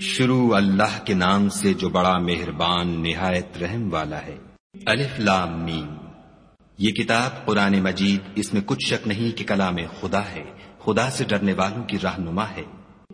شروع اللہ کے نام سے جو بڑا مہربان، نہایت رحم والا ہے۔ الف لام میم۔ یہ کتاب قرآن مجید، اس میں کچھ شک نہیں کہ کلام خدا ہے۔ خدا سے ڈرنے والوں کی رہنما ہے۔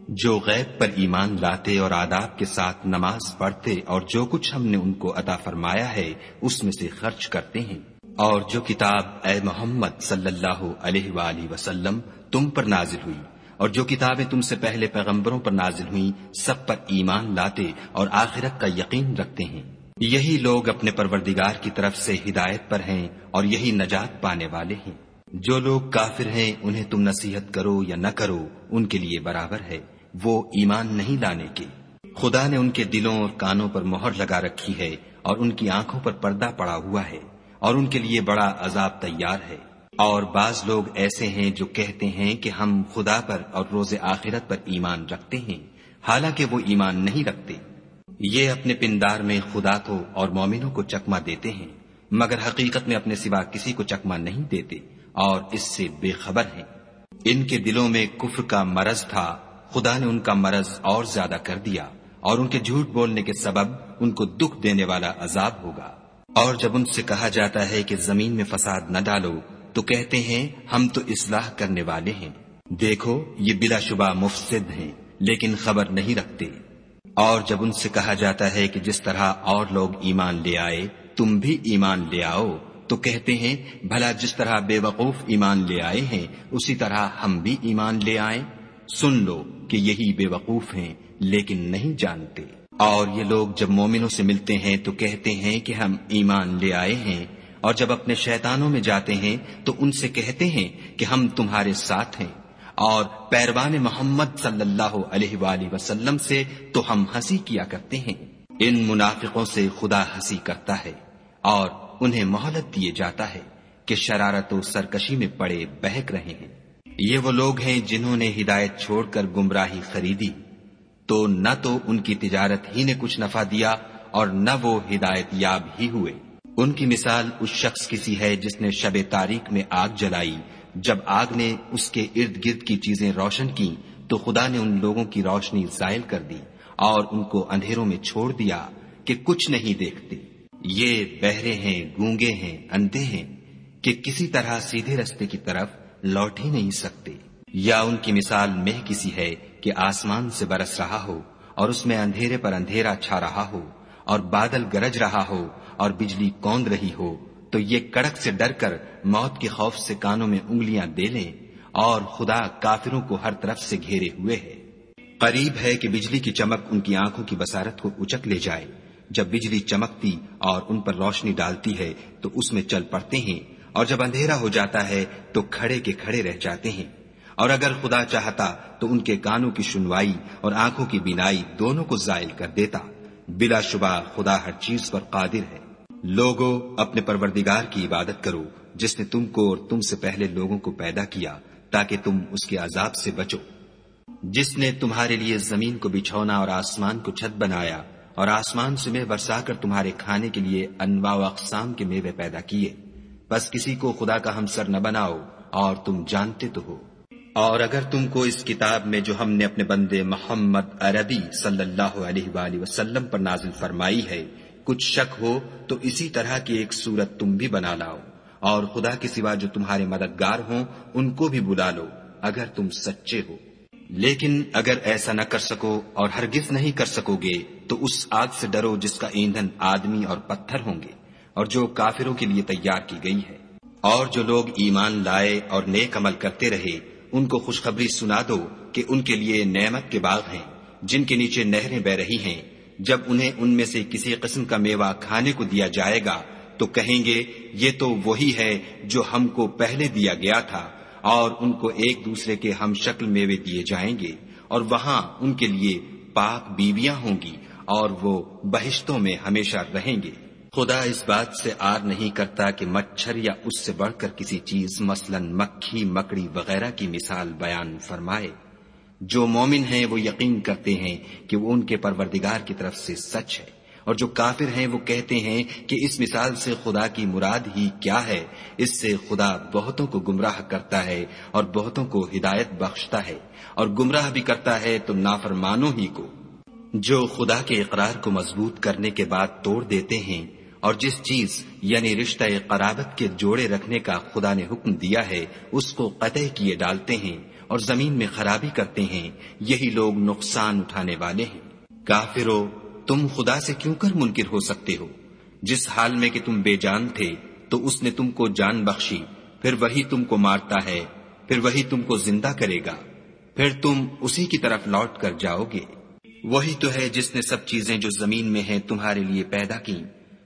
جو غیب پر ایمان لاتے اور آداب کے ساتھ نماز پڑھتے اور جو کچھ ہم نے ان کو عطا فرمایا ہے، اس میں سے خرچ کرتے ہیں۔ اور جو کتاب اے محمد صلی اللہ علیہ وآلہ وسلم تم پر نازل ہوئی اور جو کتابیں تم سے پہلے پیغمبروں پر نازل ہوئیں، سب پر ایمان لاتے اور آخرت کا یقین رکھتے ہیں۔ یہی لوگ اپنے پروردگار کی طرف سے ہدایت پر ہیں اور یہی نجات پانے والے ہیں۔ جو لوگ کافر ہیں، انہیں تم نصیحت کرو یا نہ کرو، ان کے لیے برابر ہے۔ وہ ایمان نہیں لانے کے۔ خدا نے ان کے دلوں اور کانوں پر مہر لگا رکھی ہے اور ان کی آنکھوں پر پردہ پڑا ہوا ہے اور ان کے لیے بڑا عذاب تیار ہے۔ اور بعض لوگ ایسے ہیں جو کہتے ہیں کہ ہم خدا پر اور روز آخرت پر ایمان رکھتے ہیں، حالانکہ وہ ایمان نہیں رکھتے۔ یہ اپنے پندار میں خدا کو اور مومنوں کو چکما دیتے ہیں، مگر حقیقت میں اپنے سوا کسی کو چکما نہیں دیتے، اور اس سے بے خبر ہیں۔ ان کے دلوں میں کفر کا مرض تھا، خدا نے ان کا مرض اور زیادہ کر دیا، اور ان کے جھوٹ بولنے کے سبب ان کو دکھ دینے والا عذاب ہوگا۔ اور جب ان سے کہا جاتا ہے کہ زمین میں فساد نہ ڈالو تو کہتے ہیں، ہم تو اصلاح کرنے والے ہیں۔ دیکھو، یہ بلا شبہ مفسد ہیں، لیکن خبر نہیں رکھتے۔ اور جب ان سے کہا جاتا ہے کہ جس طرح اور لوگ ایمان لے آئے، تم بھی ایمان لے آؤ، تو کہتے ہیں، بھلا جس طرح بے وقوف ایمان لے آئے ہیں، اسی طرح ہم بھی ایمان لے آئیں۔ سن لو کہ یہی بے وقوف ہیں، لیکن نہیں جانتے۔ اور یہ لوگ جب مومنوں سے ملتے ہیں، تو کہتے ہیں کہ ہم ایمان لے آئے ہیں اور جب اپنے شیطانوں میں جاتے ہیں تو ان سے کہتے ہیں کہ ہم تمہارے ساتھ ہیں اور پیروان محمد صلی اللہ علیہ وآلہ وسلم سے تو ہم ہنسی کیا کرتے ہیں۔ ان منافقوں سے خدا ہنسی کرتا ہے اور انہیں مہلت دیے جاتا ہے کہ شرارت و سرکشی میں پڑے بہک رہے ہیں۔ یہ وہ لوگ ہیں جنہوں نے ہدایت چھوڑ کر گمراہی خریدی۔ تو نہ تو ان کی تجارت ہی نے کچھ نفع دیا اور نہ وہ ہدایت یاب ہی ہوئے۔ ان کی مثال اس شخص کی سی ہے جس نے شب تاریخ میں آگ جلائی۔ جب آگ نے اس کے ارد گرد کی چیزیں روشن کی تو خدا نے ان لوگوں کی روشنی زائل کر دی اور ان کو اندھیروں میں چھوڑ دیا کہ کچھ نہیں دیکھتے۔ یہ بہرے ہیں، گونگے ہیں، اندھے ہیں کہ کسی طرح سیدھے رستے کی طرف لوٹ ہی نہیں سکتے۔ یا ان کی مثال مہ کسی ہے کہ آسمان سے برس رہا ہو اور اس میں اندھیرے پر اندھیرا چھا رہا ہو۔ اور بادل گرج رہا ہو اور بجلی کوند رہی ہو، تو یہ کڑک سے ڈر کر موت کے خوف سے کانوں میں انگلیاں دے لیں اور خدا کافروں کو ہر طرف سے گھیرے ہوئے ہے۔ قریب ہے کہ بجلی کی چمک ان کی آنکھوں کی بسارت کو اچک لے جائے۔ جب بجلی چمکتی اور ان پر روشنی ڈالتی ہے، تو اس میں چل پڑتے ہیں۔ اور جب اندھیرا ہو جاتا ہے، تو کھڑے کے کھڑے رہ جاتے ہیں۔ اور اگر خدا چاہتا، تو ان کے کانوں کی سنوائی اور آنکھوں کی بینائی دونوں کو زائل کر دیتا۔ بلا شبہ خدا ہر چیز پر قادر ہے۔ لوگوں اپنے پروردگار کی عبادت کرو، جس نے تم کو اور تم سے پہلے لوگوں کو پیدا کیا، تاکہ تم اس کے عذاب سے بچو۔ جس نے تمہارے لیے زمین کو بچھونا اور آسمان کو چھت بنایا، اور آسمان سے میں برسا کر تمہارے کھانے کے لیے انواع و اقسام کے میوے پیدا کیے۔ بس کسی کو خدا کا ہمسر نہ بناؤ، اور تم جانتے تو ہو۔ اور اگر تم کو اس کتاب میں جو ہم نے اپنے بندے محمد عربی صلی اللہ علیہ وآلہ وسلم پر نازل فرمائی ہے، کچھ شک ہو تو اسی طرح کی ایک صورت تم بھی بنا لاؤ۔ اور خدا کے سوا جو تمہارے مددگار ہوں، ان کو بھی بلا لو، اگر تم سچے ہو۔ لیکن اگر ایسا نہ کر سکو اور ہرگز نہیں کر سکو گے، تو اس آگ سے ڈرو جس کا ایندھن آدمی اور پتھر ہوں گے، اور جو کافروں کے لیے تیار کی گئی ہے۔ اور جو لوگ ایمان لائے اور نیک عمل کرتے رہے ان کو خوشخبری سنا دو کہ ان کے لیے نعمت کے باغ ہیں، جن کے نیچے نہریں بہ رہی ہیں۔ جب انہیں ان میں سے کسی قسم کا میوہ کھانے کو دیا جائے گا، تو کہیں گے، یہ تو وہی ہے جو ہم کو پہلے دیا گیا تھا، اور ان کو ایک دوسرے کے ہم شکل میوے دیے جائیں گے، اور وہاں ان کے لیے پاک بیویاں ہوں گی، اور وہ بہشتوں میں ہمیشہ رہیں گے۔ خدا اس بات سے آر نہیں کرتا کہ مچھر یا اس سے بڑھ کر کسی چیز، مثلا مکھی، مکڑی وغیرہ کی مثال بیان فرمائے۔ جو مومن ہیں وہ یقین کرتے ہیں کہ وہ ان کے پروردگار کی طرف سے سچ ہے۔ اور جو کافر ہیں وہ کہتے ہیں کہ اس مثال سے خدا کی مراد ہی کیا ہے۔ اس سے خدا بہتوں کو گمراہ کرتا ہے اور بہتوں کو ہدایت بخشتا ہے۔ اور گمراہ بھی کرتا ہے تو نافرمانوں ہی کو۔ جو خدا کے اقرار کو مضبوط کرنے کے بعد توڑ دیتے ہیں اور جس چیز یعنی رشتہ قرابت کے جوڑے رکھنے کا خدا نے حکم دیا ہے، اس کو قطع کیے ڈالتے ہیں اور زمین میں خرابی کرتے ہیں، یہی لوگ نقصان اٹھانے والے ہیں۔ کافرو، تم خدا سے کیوں کر منکر ہو سکتے ہو؟ جس حال میں کہ تم بے جان تھے، تو اس نے تم کو جان بخشی، پھر وہی تم کو مارتا ہے، پھر وہی تم کو زندہ کرے گا۔ پھر تم اسی کی طرف لوٹ کر جاؤ گے۔ وہی تو ہے جس نے سب چیزیں جو زمین میں ہیں تمہارے لیے پیدا کی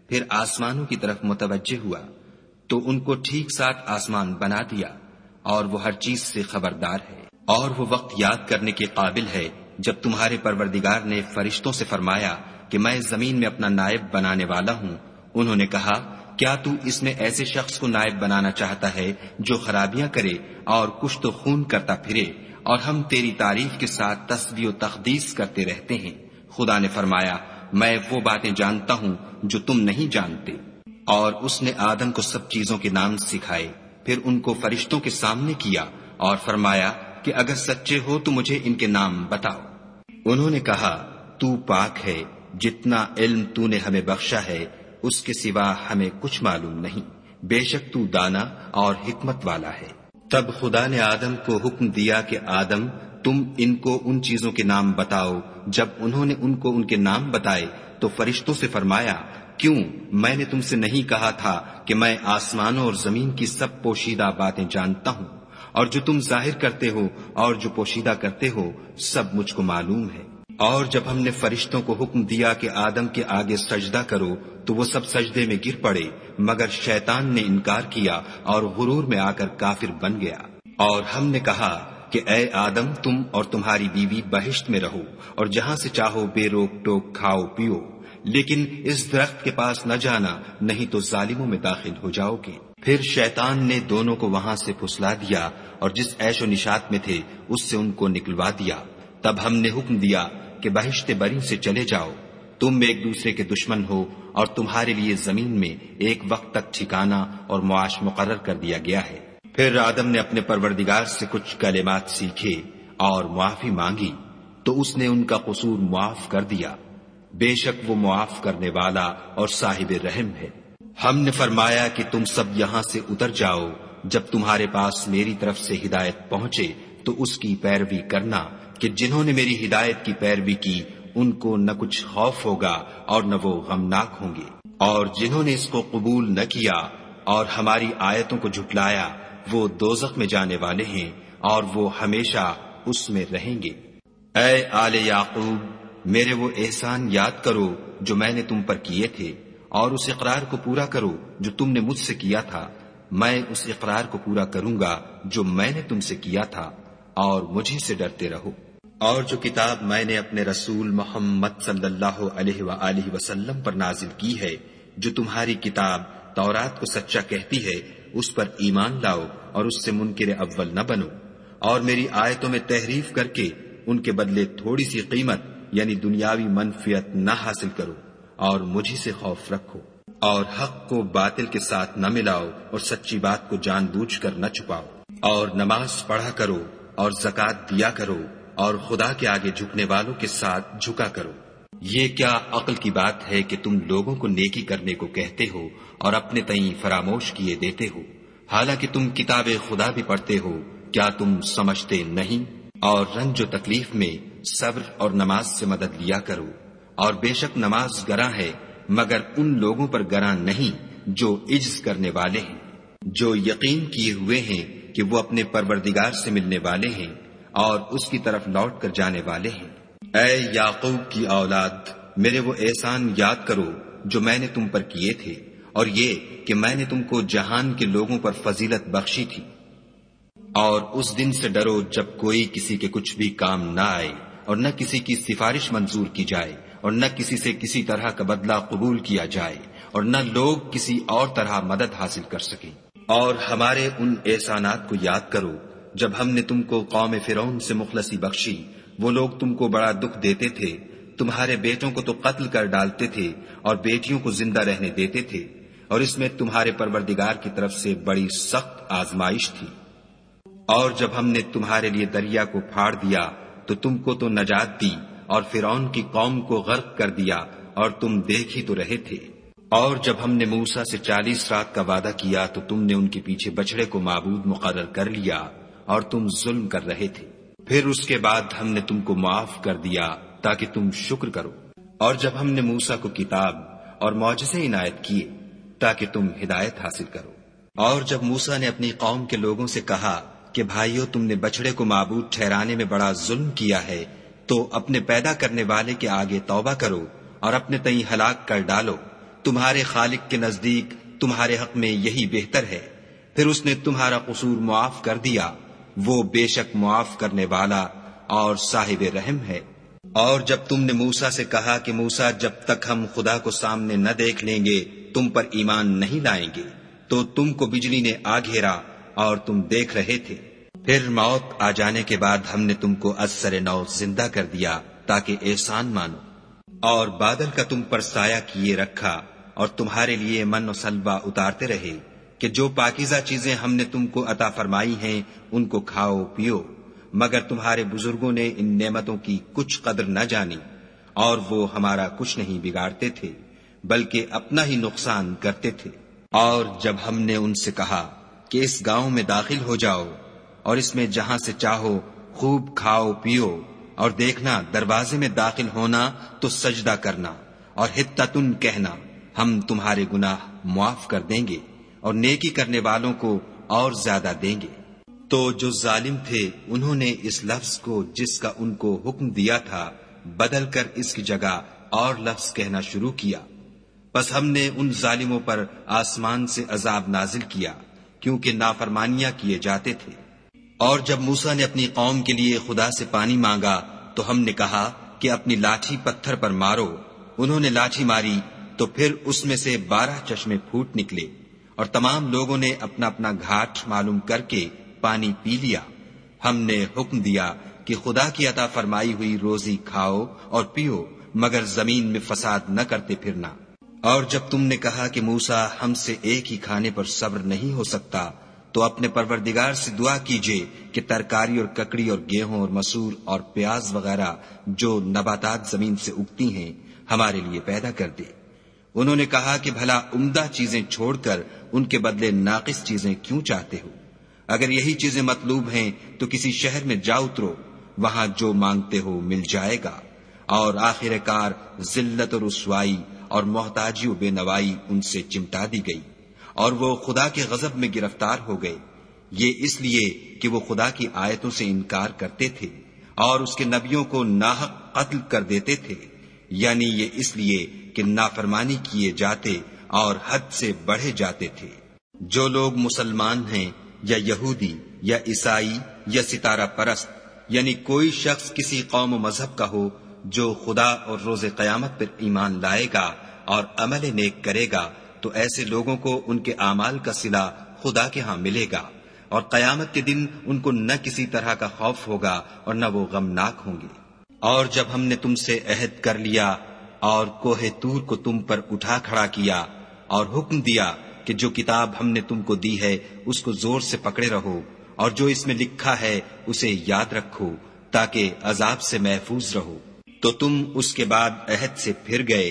پھر آسمانوں کی طرف متوجہ ہوا تو ان کو ٹھیک ساتھ آسمان بنا دیا اور وہ ہر چیز سے خبردار ہے۔ اور وہ وقت یاد کرنے کے قابل ہے جب تمہارے پروردگار نے فرشتوں سے فرمایا کہ میں زمین میں اپنا نائب بنانے والا ہوں۔ انہوں نے کہا، کیا تو اس میں ایسے شخص کو نائب بنانا چاہتا ہے جو خرابیاں کرے اور کچھ تو خون کرتا پھرے؟ اور ہم تیری تعریف کے ساتھ تصویر و تقدیس کرتے رہتے ہیں۔ خدا نے فرمایا میں وہ باتیں جانتا ہوں جو تم نہیں جانتے۔ اور اس نے آدم کو سب چیزوں کے نام سکھائے، پھر ان کو فرشتوں کے سامنے کیا اور فرمایا کہ اگر سچے ہو تو مجھے ان کے نام بتاؤ۔ انہوں نے کہا، تو پاک ہے، جتنا علم تو نے ہمیں بخشا ہے، اس کے سوا ہمیں کچھ معلوم نہیں۔ بے شک تو دانا اور حکمت والا ہے۔ تب خدا نے آدم کو حکم دیا کہ آدم تم ان کو ان چیزوں کے نام بتاؤ۔ جب انہوں نے ان کو ان کے نام بتائے تو فرشتوں سے فرمایا، کیوں؟ میں نے تم سے نہیں کہا تھا کہ میں آسمانوں اور زمین کی سب پوشیدہ باتیں جانتا ہوں۔ اور جو تم ظاہر کرتے ہو اور جو پوشیدہ کرتے ہو، سب مجھ کو معلوم ہے۔ اور جب ہم نے فرشتوں کو حکم دیا کہ آدم کے آگے سجدہ کرو، تو وہ سب سجدے میں گر پڑے، مگر شیطان نے انکار کیا اور غرور میں آ کر کافر بن گیا۔ اور ہم نے کہا کہ اے آدم، تم اور تمہاری بیوی بہشت میں رہو اور جہاں سے چاہو بے روک ٹوک کھاؤ پیو، لیکن اس درخت کے پاس نہ جانا، نہیں تو ظالموں میں داخل ہو جاؤ گے۔ پھر شیطان نے دونوں کو وہاں سے پھسلا دیا اور جس ایش و نشات میں تھے، اس سے ان کو نکلوا دیا۔ تب ہم نے حکم دیا کہ بہشت بری سے چلے جاؤ۔ تم ایک دوسرے کے دشمن ہو اور تمہارے لیے زمین میں ایک وقت تک ٹھکانا اور معاش مقرر کر دیا گیا ہے۔ پھر آدم نے اپنے پروردگار سے کچھ کلمات سیکھے اور معافی مانگی تو اس نے ان کا قصور معاف کر دیا۔ بے شک وہ معاف کرنے والا اور صاحب رحم ہے۔ ہم نے فرمایا کہ تم سب یہاں سے اتر جاؤ۔ جب تمہارے پاس میری طرف سے ہدایت پہنچے تو اس کی پیروی کرنا کہ جنہوں نے میری ہدایت کی پیروی کی، ان کو نہ کچھ خوف ہوگا اور نہ وہ غمناک ہوں گے۔ اور جنہوں نے اس کو قبول نہ کیا اور ہماری آیتوں کو جھٹلایا وہ دوزخ میں جانے والے ہیں اور وہ ہمیشہ اس میں رہیں گے۔ اے آل یعقوب، میرے وہ احسان یاد کرو جو میں نے تم پر کیے تھے اور اس اقرار کو پورا کرو جو تم نے مجھ سے کیا تھا۔ میں اس اقرار کو پورا کروں گا جو میں نے تم سے کیا تھا اور مجھے سے ڈرتے رہو۔ اور جو کتاب میں نے اپنے رسول محمد صلی اللہ علیہ وآلہ وسلم پر نازل کی ہے، جو تمہاری کتاب تورات کو سچا کہتی ہے اس پر ایمان لاؤ اور اس سے منکر اول نہ بنو۔ اور میری آیتوں میں تحریف کر کے ان کے بدلے تھوڑی سی قیمت یعنی دنیاوی منفیت نہ حاصل کرو اور مجھے سے خوف رکھو۔ اور حق کو باطل کے ساتھ نہ ملاؤ اور سچی بات کو جان بوجھ کر نہ چھپاؤ۔ اور نماز پڑھا کرو اور زکات دیا کرو اور خدا کے آگے جھکنے والوں کے ساتھ جھکا کرو۔ یہ کیا عقل کی بات ہے کہ تم لوگوں کو نیکی کرنے کو کہتے ہو اور اپنے تئیں فراموش کیے دیتے ہو؟ حالانکہ تم کتاب خدا بھی پڑھتے ہو، کیا تم سمجھتے نہیں؟ اور رنج و تکلیف میں صبر اور نماز سے مدد لیا کرو۔ اور بے شک نماز گراں ہے، مگر ان لوگوں پر گراں نہیں جو عجز کرنے والے ہیں۔ جو یقین کیے ہوئے ہیں کہ وہ اپنے پروردگار سے ملنے والے ہیں اور اس کی طرف لوٹ کر جانے والے ہیں۔ اے یعقوب کی اولاد، میرے وہ احسان یاد کرو جو میں نے تم پر کیے تھے، اور یہ کہ میں نے تم کو جہان کے لوگوں پر فضیلت بخشی تھی۔ اور اس دن سے ڈرو جب کوئی کسی کے کچھ بھی کام نہ آئے، اور نہ کسی کی سفارش منظور کی جائے، اور نہ کسی سے کسی طرح کا بدلہ قبول کیا جائے، اور نہ لوگ کسی اور طرح مدد حاصل کر سکیں۔ اور ہمارے ان احسانات کو یاد کرو جب ہم نے تم کو قوم فرون سے مخلصی بخشی وہ لوگ تم کو بڑا دکھ دیتے تھے، تمہارے بیٹوں کو تو قتل کر ڈالتے تھے اور بیٹیوں کو زندہ رہنے دیتے تھے، اور اس میں تمہارے پروردگار کی طرف سے بڑی سخت آزمائش تھی۔ اور جب ہم نے تمہارے لیے دریا کو پھاڑ دیا، تو تم کو تو نجات دی اور فرعون کی قوم کو غرق کر دیا اور تم دیکھ ہی تو رہے تھے۔ اور جب ہم نے موسا سے چالیس رات کا وعدہ کیا، تو تم نے ان کے پیچھے بچڑے کو معبود مقرر کر لیا اور تم ظلم کر رہے تھے۔ پھر اس کے بعد ہم نے تم کو معاف کر دیا تاکہ تم شکر کرو۔ اور جب ہم نے موسا کو کتاب اور معجزے عنایت کیے تاکہ تم ہدایت حاصل کرو۔ اور جب موسا نے اپنی قوم کے لوگوں سے کہا کہ بھائیو، تم نے بچڑے کو معبود ٹھہرانے میں بڑا ظلم کیا ہے، تو اپنے پیدا کرنے والے کے آگے توبہ کرو اور اپنے تئیں ہلاک کر ڈالو۔ تمہارے خالق کے نزدیک تمہارے حق میں یہی بہتر ہے۔ پھر اس نے تمہارا قصور معاف کر دیا۔ وہ بے شک معاف کرنے والا اور صاحب رحم ہے۔ اور جب تم نے موسا سے کہا کہ موسا جب تک ہم خدا کو سامنے نہ دیکھ لیں گے، تم پر ایمان نہیں لائیں گے، تو تم کو بجلی نے آ گھیرا اور تم دیکھ رہے تھے۔ پھر موت آ جانے کے بعد ہم نے تم کو اثر نو زندہ کر دیا تاکہ احسان مانو۔ اور بادل کا تم پر سایہ کیے رکھا اور تمہارے لیے من و سلبا اتارتے رہے۔ کہ جو پاکیزہ چیزیں ہم نے تم کو عطا فرمائی ہیں، ان کو کھاؤ، پیو۔ مگر تمہارے بزرگوں نے ان نعمتوں کی کچھ قدر نہ جانی، اور وہ ہمارا کچھ نہیں بگاڑتے تھے، بلکہ اپنا ہی نقصان کرتے تھے۔ اور جب ہم نے ان سے کہا کہ اس گاؤں میں داخل ہو جاؤ، اور اس میں جہاں سے چاہو خوب کھاؤ، پیو، اور دیکھنا دروازے میں داخل ہونا تو سجدہ کرنا، اور ہتن کہنا، ہم تمہارے گناہ معاف کر دیں گے۔ اور نیکی کرنے والوں کو اور زیادہ دیں گے۔ تو جو ظالم تھے، انہوں نے اس لفظ کو جس کا ان کو حکم دیا تھا، بدل کر اس کی جگہ اور لفظ کہنا شروع کیا۔ بس ہم نے ان ظالموں پر آسمان سے عذاب نازل کیا، کیونکہ نافرمانیاں کیے جاتے تھے۔ اور جب موسا نے اپنی قوم کے لیے خدا سے پانی مانگا، تو ہم نے کہا کہ اپنی لاٹھی پتھر پر مارو۔ انہوں نے لاٹھی ماری، تو پھر اس میں سے بارہ چشمے پھوٹ نکلے۔ اور تمام لوگوں نے اپنا اپنا گھاٹ معلوم کر کے پانی پی لیا۔ ہم نے حکم دیا کہ خدا کی عطا فرمائی ہوئی روزی کھاؤ اور پیو، مگر زمین میں فساد نہ کرتے پھرنا۔ اور جب تم نے کہا کہ موسا ہم سے ایک ہی کھانے پر صبر نہیں ہو سکتا، تو اپنے پروردگار سے دعا کیجیے کہ ترکاری اور ککڑی اور گیہوں اور مسور اور پیاز وغیرہ جو نباتات زمین سے اگتی ہیں، ہمارے لیے پیدا کر دے۔ انہوں نے کہا کہ بھلا عمدہ چیزیں چھوڑ کر ان کے بدلے ناقص چیزیں کیوں چاہتے ہو؟ اگر یہی چیزیں مطلوب ہیں تو کسی شہر میں جا اترو، وہاں جو مانگتے ہو مل جائے گا۔ اور آخر کار ذلت اور رسوائی اور محتاجی و بے نوائی ان سے چمٹا دی گئی۔ اور وہ خدا کے غضب میں گرفتار ہو گئے۔ یہ اس لیے کہ وہ خدا کی آیتوں سے انکار کرتے تھے اور اس کے نبیوں کو ناحق قتل کر دیتے تھے۔ یعنی یہ اس لیے کہ نافرمانی کیے جاتے اور حد سے بڑھے جاتے تھے۔ جو لوگ مسلمان ہیں یا یہودی یا عیسائی یا ستارہ پرست یعنی کوئی شخص کسی قوم و مذہب کا ہو جو خدا اور روز قیامت پر ایمان لائے گا اور عمل نیک کرے گا، تو ایسے لوگوں کو ان کے اعمال کا سلا خدا کے ہاں ملے گا اور قیامت کے دن ان کو نہ کسی طرح کا خوف ہوگا اور نہ وہ غمناک ہوں گے۔ اور جب ہم نے تم سے عہد کر لیا اور کوہ تور کو تم پر اٹھا کھڑا کیا اور حکم دیا کہ جو کتاب ہم نے تم کو دی ہے، اس کو زور سے پکڑے رہو اور جو اس میں لکھا ہے، اسے یاد رکھو تاکہ عذاب سے محفوظ رہو۔ تو تم اس کے بعد عہد سے پھر گئے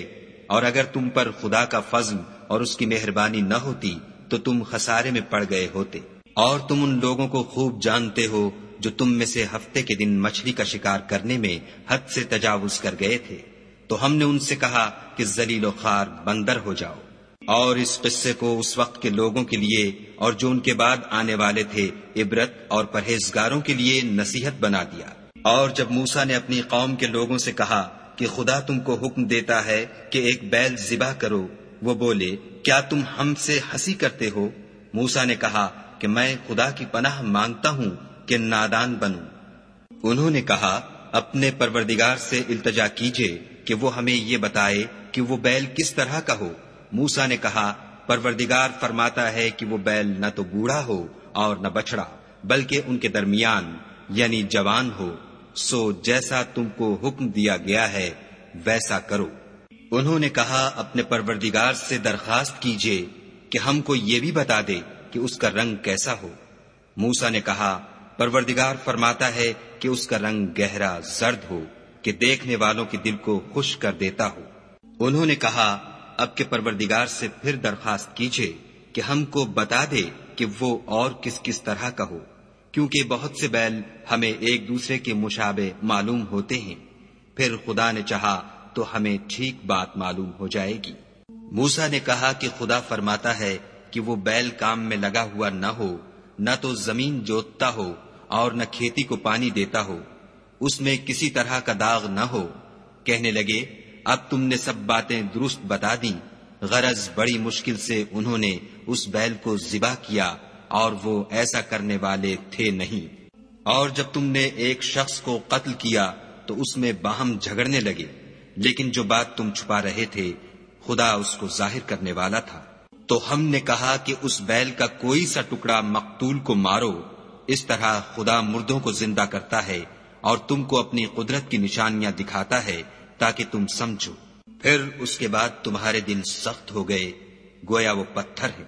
اور اگر تم پر خدا کا فضل اور اس کی مہربانی نہ ہوتی تو تم خسارے میں پڑ گئے ہوتے۔ اور تم ان لوگوں کو خوب جانتے ہو جو تم میں سے ہفتے کے دن مچھلی کا شکار کرنے میں حد سے تجاوز کر گئے تھے۔ تو ہم نے ان سے کہا کہ زلیل و خار بندر ہو جاؤ۔ اور اس قصے کو اس وقت کے لوگوں کے لیے اور جو ان کے بعد آنے والے تھے عبرت اور پرہیزگاروں کے لیے نصیحت بنا دیا۔ اور جب موسا نے اپنی قوم کے لوگوں سے کہا کہ خدا تم کو حکم دیتا ہے کہ ایک بیل ذبح کرو، وہ بولے، کیا تم ہم سے ہنسی کرتے ہو؟ موسا نے کہا کہ میں خدا کی پناہ مانگتا ہوں کہ نادان بنوں۔ انہوں نے کہا اپنے پروردگار سے التجا کیجیے کہ وہ ہمیں یہ بتائے کہ وہ بیل کس طرح کا ہو۔ موسا نے کہا، پروردگار فرماتا ہے کہ وہ بیل نہ تو بوڑھا ہو اور نہ بچڑا بلکہ ان کے درمیان یعنی جوان ہو۔ سو جیسا تم کو حکم دیا گیا ہے، ویسا کرو۔ انہوں نے کہا، اپنے پروردگار سے درخواست کیجیے کہ ہم کو یہ بھی بتا دے کہ اس کا رنگ کیسا ہو۔ موسا نے کہا، پروردگار فرماتا ہے کہ اس کا رنگ گہرا زرد ہو، کہ دیکھنے والوں کے دل کو خوش کر دیتا ہو۔ انہوں نے کہا، اب کے پروردگار سے پھر درخواست کیجیے کہ ہم کو بتا دے کہ وہ اور کس کس طرح کا ہو، کیونکہ بہت سے بیل ہمیں ایک دوسرے کے مشابے معلوم ہوتے ہیں۔ پھر خدا نے چاہا تو ہمیں ٹھیک بات معلوم ہو جائے گی۔ موسا نے کہا کہ خدا فرماتا ہے کہ وہ بیل کام میں لگا ہوا نہ ہو، نہ تو زمین جوتتا ہو اور نہ کھیتی کو پانی دیتا ہو، اس میں کسی طرح کا داغ نہ ہو۔ کہنے لگے، اب تم نے سب باتیں درست بتا دیں۔ غرض بڑی مشکل سے انہوں نے اس بیل کو ذبح کیا اور وہ ایسا کرنے والے تھے نہیں۔ اور جب تم نے ایک شخص کو قتل کیا، تو اس میں باہم جھگڑنے لگے۔ لیکن جو بات تم چھپا رہے تھے، خدا اس کو ظاہر کرنے والا تھا۔ تو ہم نے کہا کہ اس بیل کا کوئی سا ٹکڑا مقتول کو مارو۔ اس طرح خدا مردوں کو زندہ کرتا ہے اور تم کو اپنی قدرت کی نشانیاں دکھاتا ہے تاکہ تم سمجھو۔ پھر اس کے بعد تمہارے دن سخت ہو گئے، گویا وہ پتھر ہے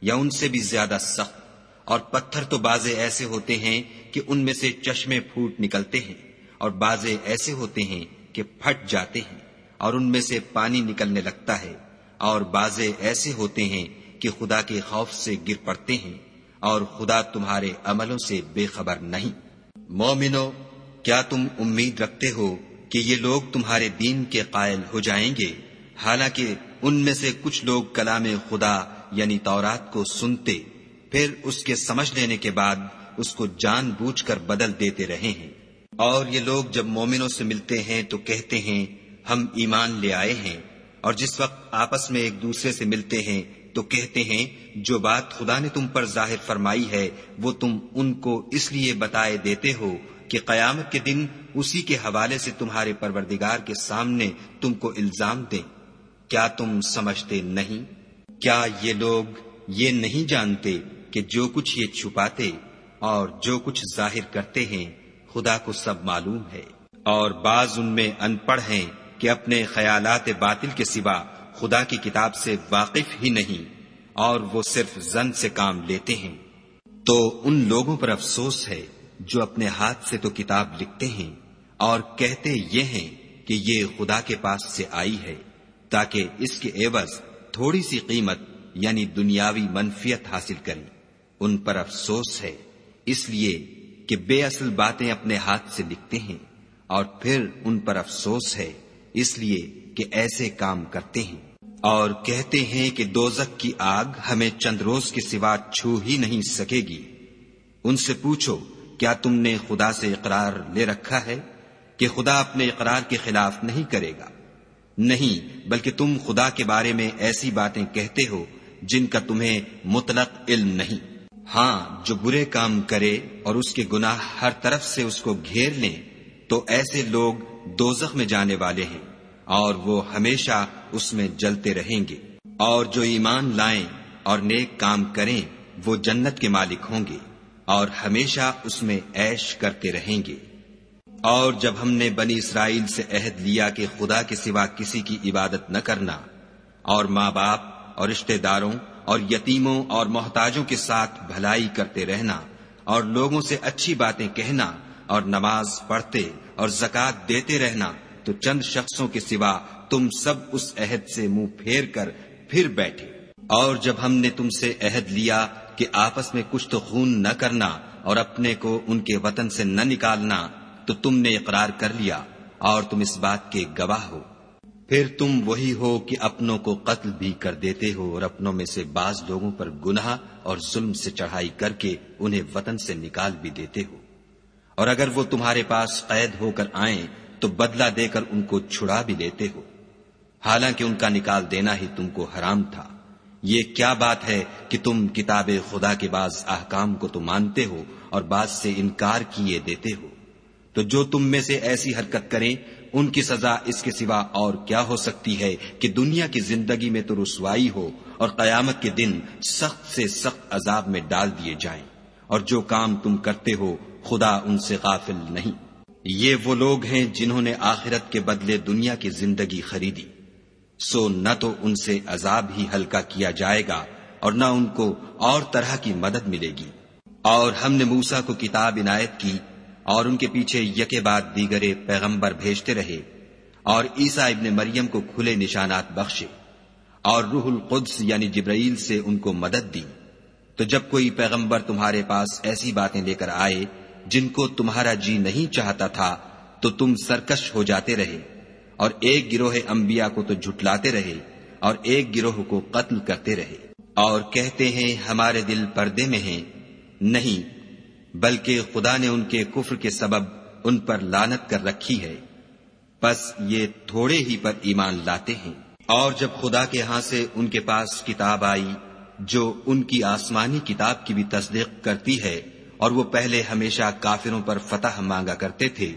یا ان سے بھی زیادہ سخت۔ اور پتھر تو بازے ایسے ہوتے ہیں کہ ان میں سے چشمے پھوٹ نکلتے ہیں اور بازے ایسے ہوتے ہیں کہ پھٹ جاتے ہیں اور ان میں سے پانی نکلنے لگتا ہے اور بازے ایسے ہوتے ہیں کہ خدا کے خوف سے گر پڑتے ہیں۔ اور خدا تمہارے عملوں سے بے خبر نہیں۔ مومنو، کیا تم امید رکھتے ہو کہ یہ لوگ تمہارے دین کے قائل ہو جائیں گے؟ حالانکہ ان میں سے کچھ لوگ کلام خدا یعنی تورات کو سنتے، پھر اس کے سمجھ لینے کے بعد اس کو جان بوجھ کر بدل دیتے رہے ہیں۔ اور یہ لوگ جب مومنوں سے ملتے ہیں تو کہتے ہیں، ہم ایمان لے آئے ہیں، اور جس وقت آپس میں ایک دوسرے سے ملتے ہیں تو کہتے ہیں، جو بات خدا نے تم پر ظاہر فرمائی ہے، وہ تم ان کو اس لیے بتائے دیتے ہو کہ قیامت کے دن اسی کے حوالے سے تمہارے پروردگار کے سامنے تم کو الزام دیں۔ کیا تم سمجھتے نہیں؟ کیا یہ لوگ یہ نہیں جانتے کہ جو کچھ یہ چھپاتے اور جو کچھ ظاہر کرتے ہیں، خدا کو سب معلوم ہے؟ اور بعض ان میں ان پڑھ ہیں کہ اپنے خیالات باطل کے سوا خدا کی کتاب سے واقف ہی نہیں۔ اور وہ صرف زن سے کام لیتے ہیں۔ تو ان لوگوں پر افسوس ہے جو اپنے ہاتھ سے تو کتاب لکھتے ہیں اور کہتے یہ ہیں کہ یہ خدا کے پاس سے آئی ہے تاکہ اس کے عوض تھوڑی سی قیمت یعنی دنیاوی منفیت حاصل کریں۔ ان پر افسوس ہے اس لیے کہ بے اصل باتیں اپنے ہاتھ سے لکھتے ہیں اور پھر ان پر افسوس ہے اس لیے کہ ایسے کام کرتے ہیں۔ اور کہتے ہیں کہ دوزک کی آگ ہمیں چند روز کے سوا چھو ہی نہیں سکے گی۔ ان سے پوچھو، کیا تم نے خدا سے اقرار لے رکھا ہے کہ خدا اپنے اقرار کے خلاف نہیں کرے گا؟ نہیں، بلکہ تم خدا کے بارے میں ایسی باتیں کہتے ہو جن کا تمہیں مطلق علم نہیں۔ ہاں جو برے کام کرے اور اس کے گناہ ہر طرف سے اس کو گھیر لیں تو ایسے لوگ دوزخ میں جانے والے ہیں۔ اور وہ ہمیشہ اس میں جلتے رہیں گے۔ اور جو ایمان لائیں اور نیک کام کریں، وہ جنت کے مالک ہوں گے۔ اور ہمیشہ اس میں عیش کرتے رہیں گے۔ اور جب ہم نے بنی اسرائیل سے عہد لیا کہ خدا کے سوا کسی کی عبادت نہ کرنا، اور ماں باپ اور رشتہ داروں اور یتیموں اور محتاجوں کے ساتھ بھلائی کرتے رہنا، اور لوگوں سے اچھی باتیں کہنا، اور نماز پڑھتے اور زکات دیتے رہنا تو چند شخصوں کے سوا تم سب اس عہد سے منہ پھیر کر پھر بیٹھے۔ اور جب ہم نے تم سے عہد لیا کہ آپس میں کچھ تو خون نہ کرنا اور اپنے کو ان کے وطن سے نہ نکالنا، تو تم نے اقرار کر لیا اور تم اس بات کے گواہ ہو۔ پھر تم وہی ہو کہ اپنوں کو قتل بھی کر دیتے ہو اور اپنوں میں سے بعض لوگوں پر گناہ اور ظلم سے چڑھائی کر کے انہیں وطن سے نکال بھی دیتے ہو۔ اور اگر وہ تمہارے پاس قید ہو کر آئیں تو بدلہ دے کر ان کو چھڑا بھی لیتے ہو۔ حالانکہ ان کا نکال دینا ہی تم کو حرام تھا۔ یہ کیا بات ہے کہ تم کتاب خدا کے بعض احکام کو تو مانتے ہو اور بعض سے انکار کیے دیتے ہو۔ تو جو تم میں سے ایسی حرکت کریں، ان کی سزا اس کے سوا اور کیا ہو سکتی ہے کہ دنیا کی زندگی میں تو رسوائی ہو اور قیامت کے دن سخت سے سخت عذاب میں ڈال دیے جائیں۔ اور جو کام تم کرتے ہو، خدا ان سے غافل نہیں۔ یہ وہ لوگ ہیں جنہوں نے آخرت کے بدلے دنیا کی زندگی خریدی۔ سو نہ تو ان سے عذاب ہی ہلکا کیا جائے گا اور نہ ان کو اور طرح کی مدد ملے گی۔ اور ہم نے موسا کو کتاب عنایت کی اور ان کے پیچھے یکے بعد دیگرے پیغمبر بھیجتے رہے اور عیسیٰ ابن مریم کو کھلے نشانات بخشے اور روح القدس یعنی جبرائیل سے ان کو مدد دی۔ تو جب کوئی پیغمبر تمہارے پاس ایسی باتیں لے کر آئے جن کو تمہارا جی نہیں چاہتا تھا، تو تم سرکش ہو جاتے رہے، اور ایک گروہ انبیاء کو تو جھٹلاتے رہے، اور ایک گروہ کو قتل کرتے رہے۔ اور کہتے ہیں، ہمارے دل پردے میں ہیں۔ نہیں، بلکہ خدا نے ان کے کفر کے سبب ان پر لانت کر رکھی ہے۔ بس یہ تھوڑے ہی پر ایمان لاتے ہیں۔ اور جب خدا کے ہاں سے ان کے پاس کتاب آئی، جو ان کی آسمانی کتاب کی بھی تصدیق کرتی ہے اور وہ پہلے ہمیشہ کافروں پر فتح مانگا کرتے تھے،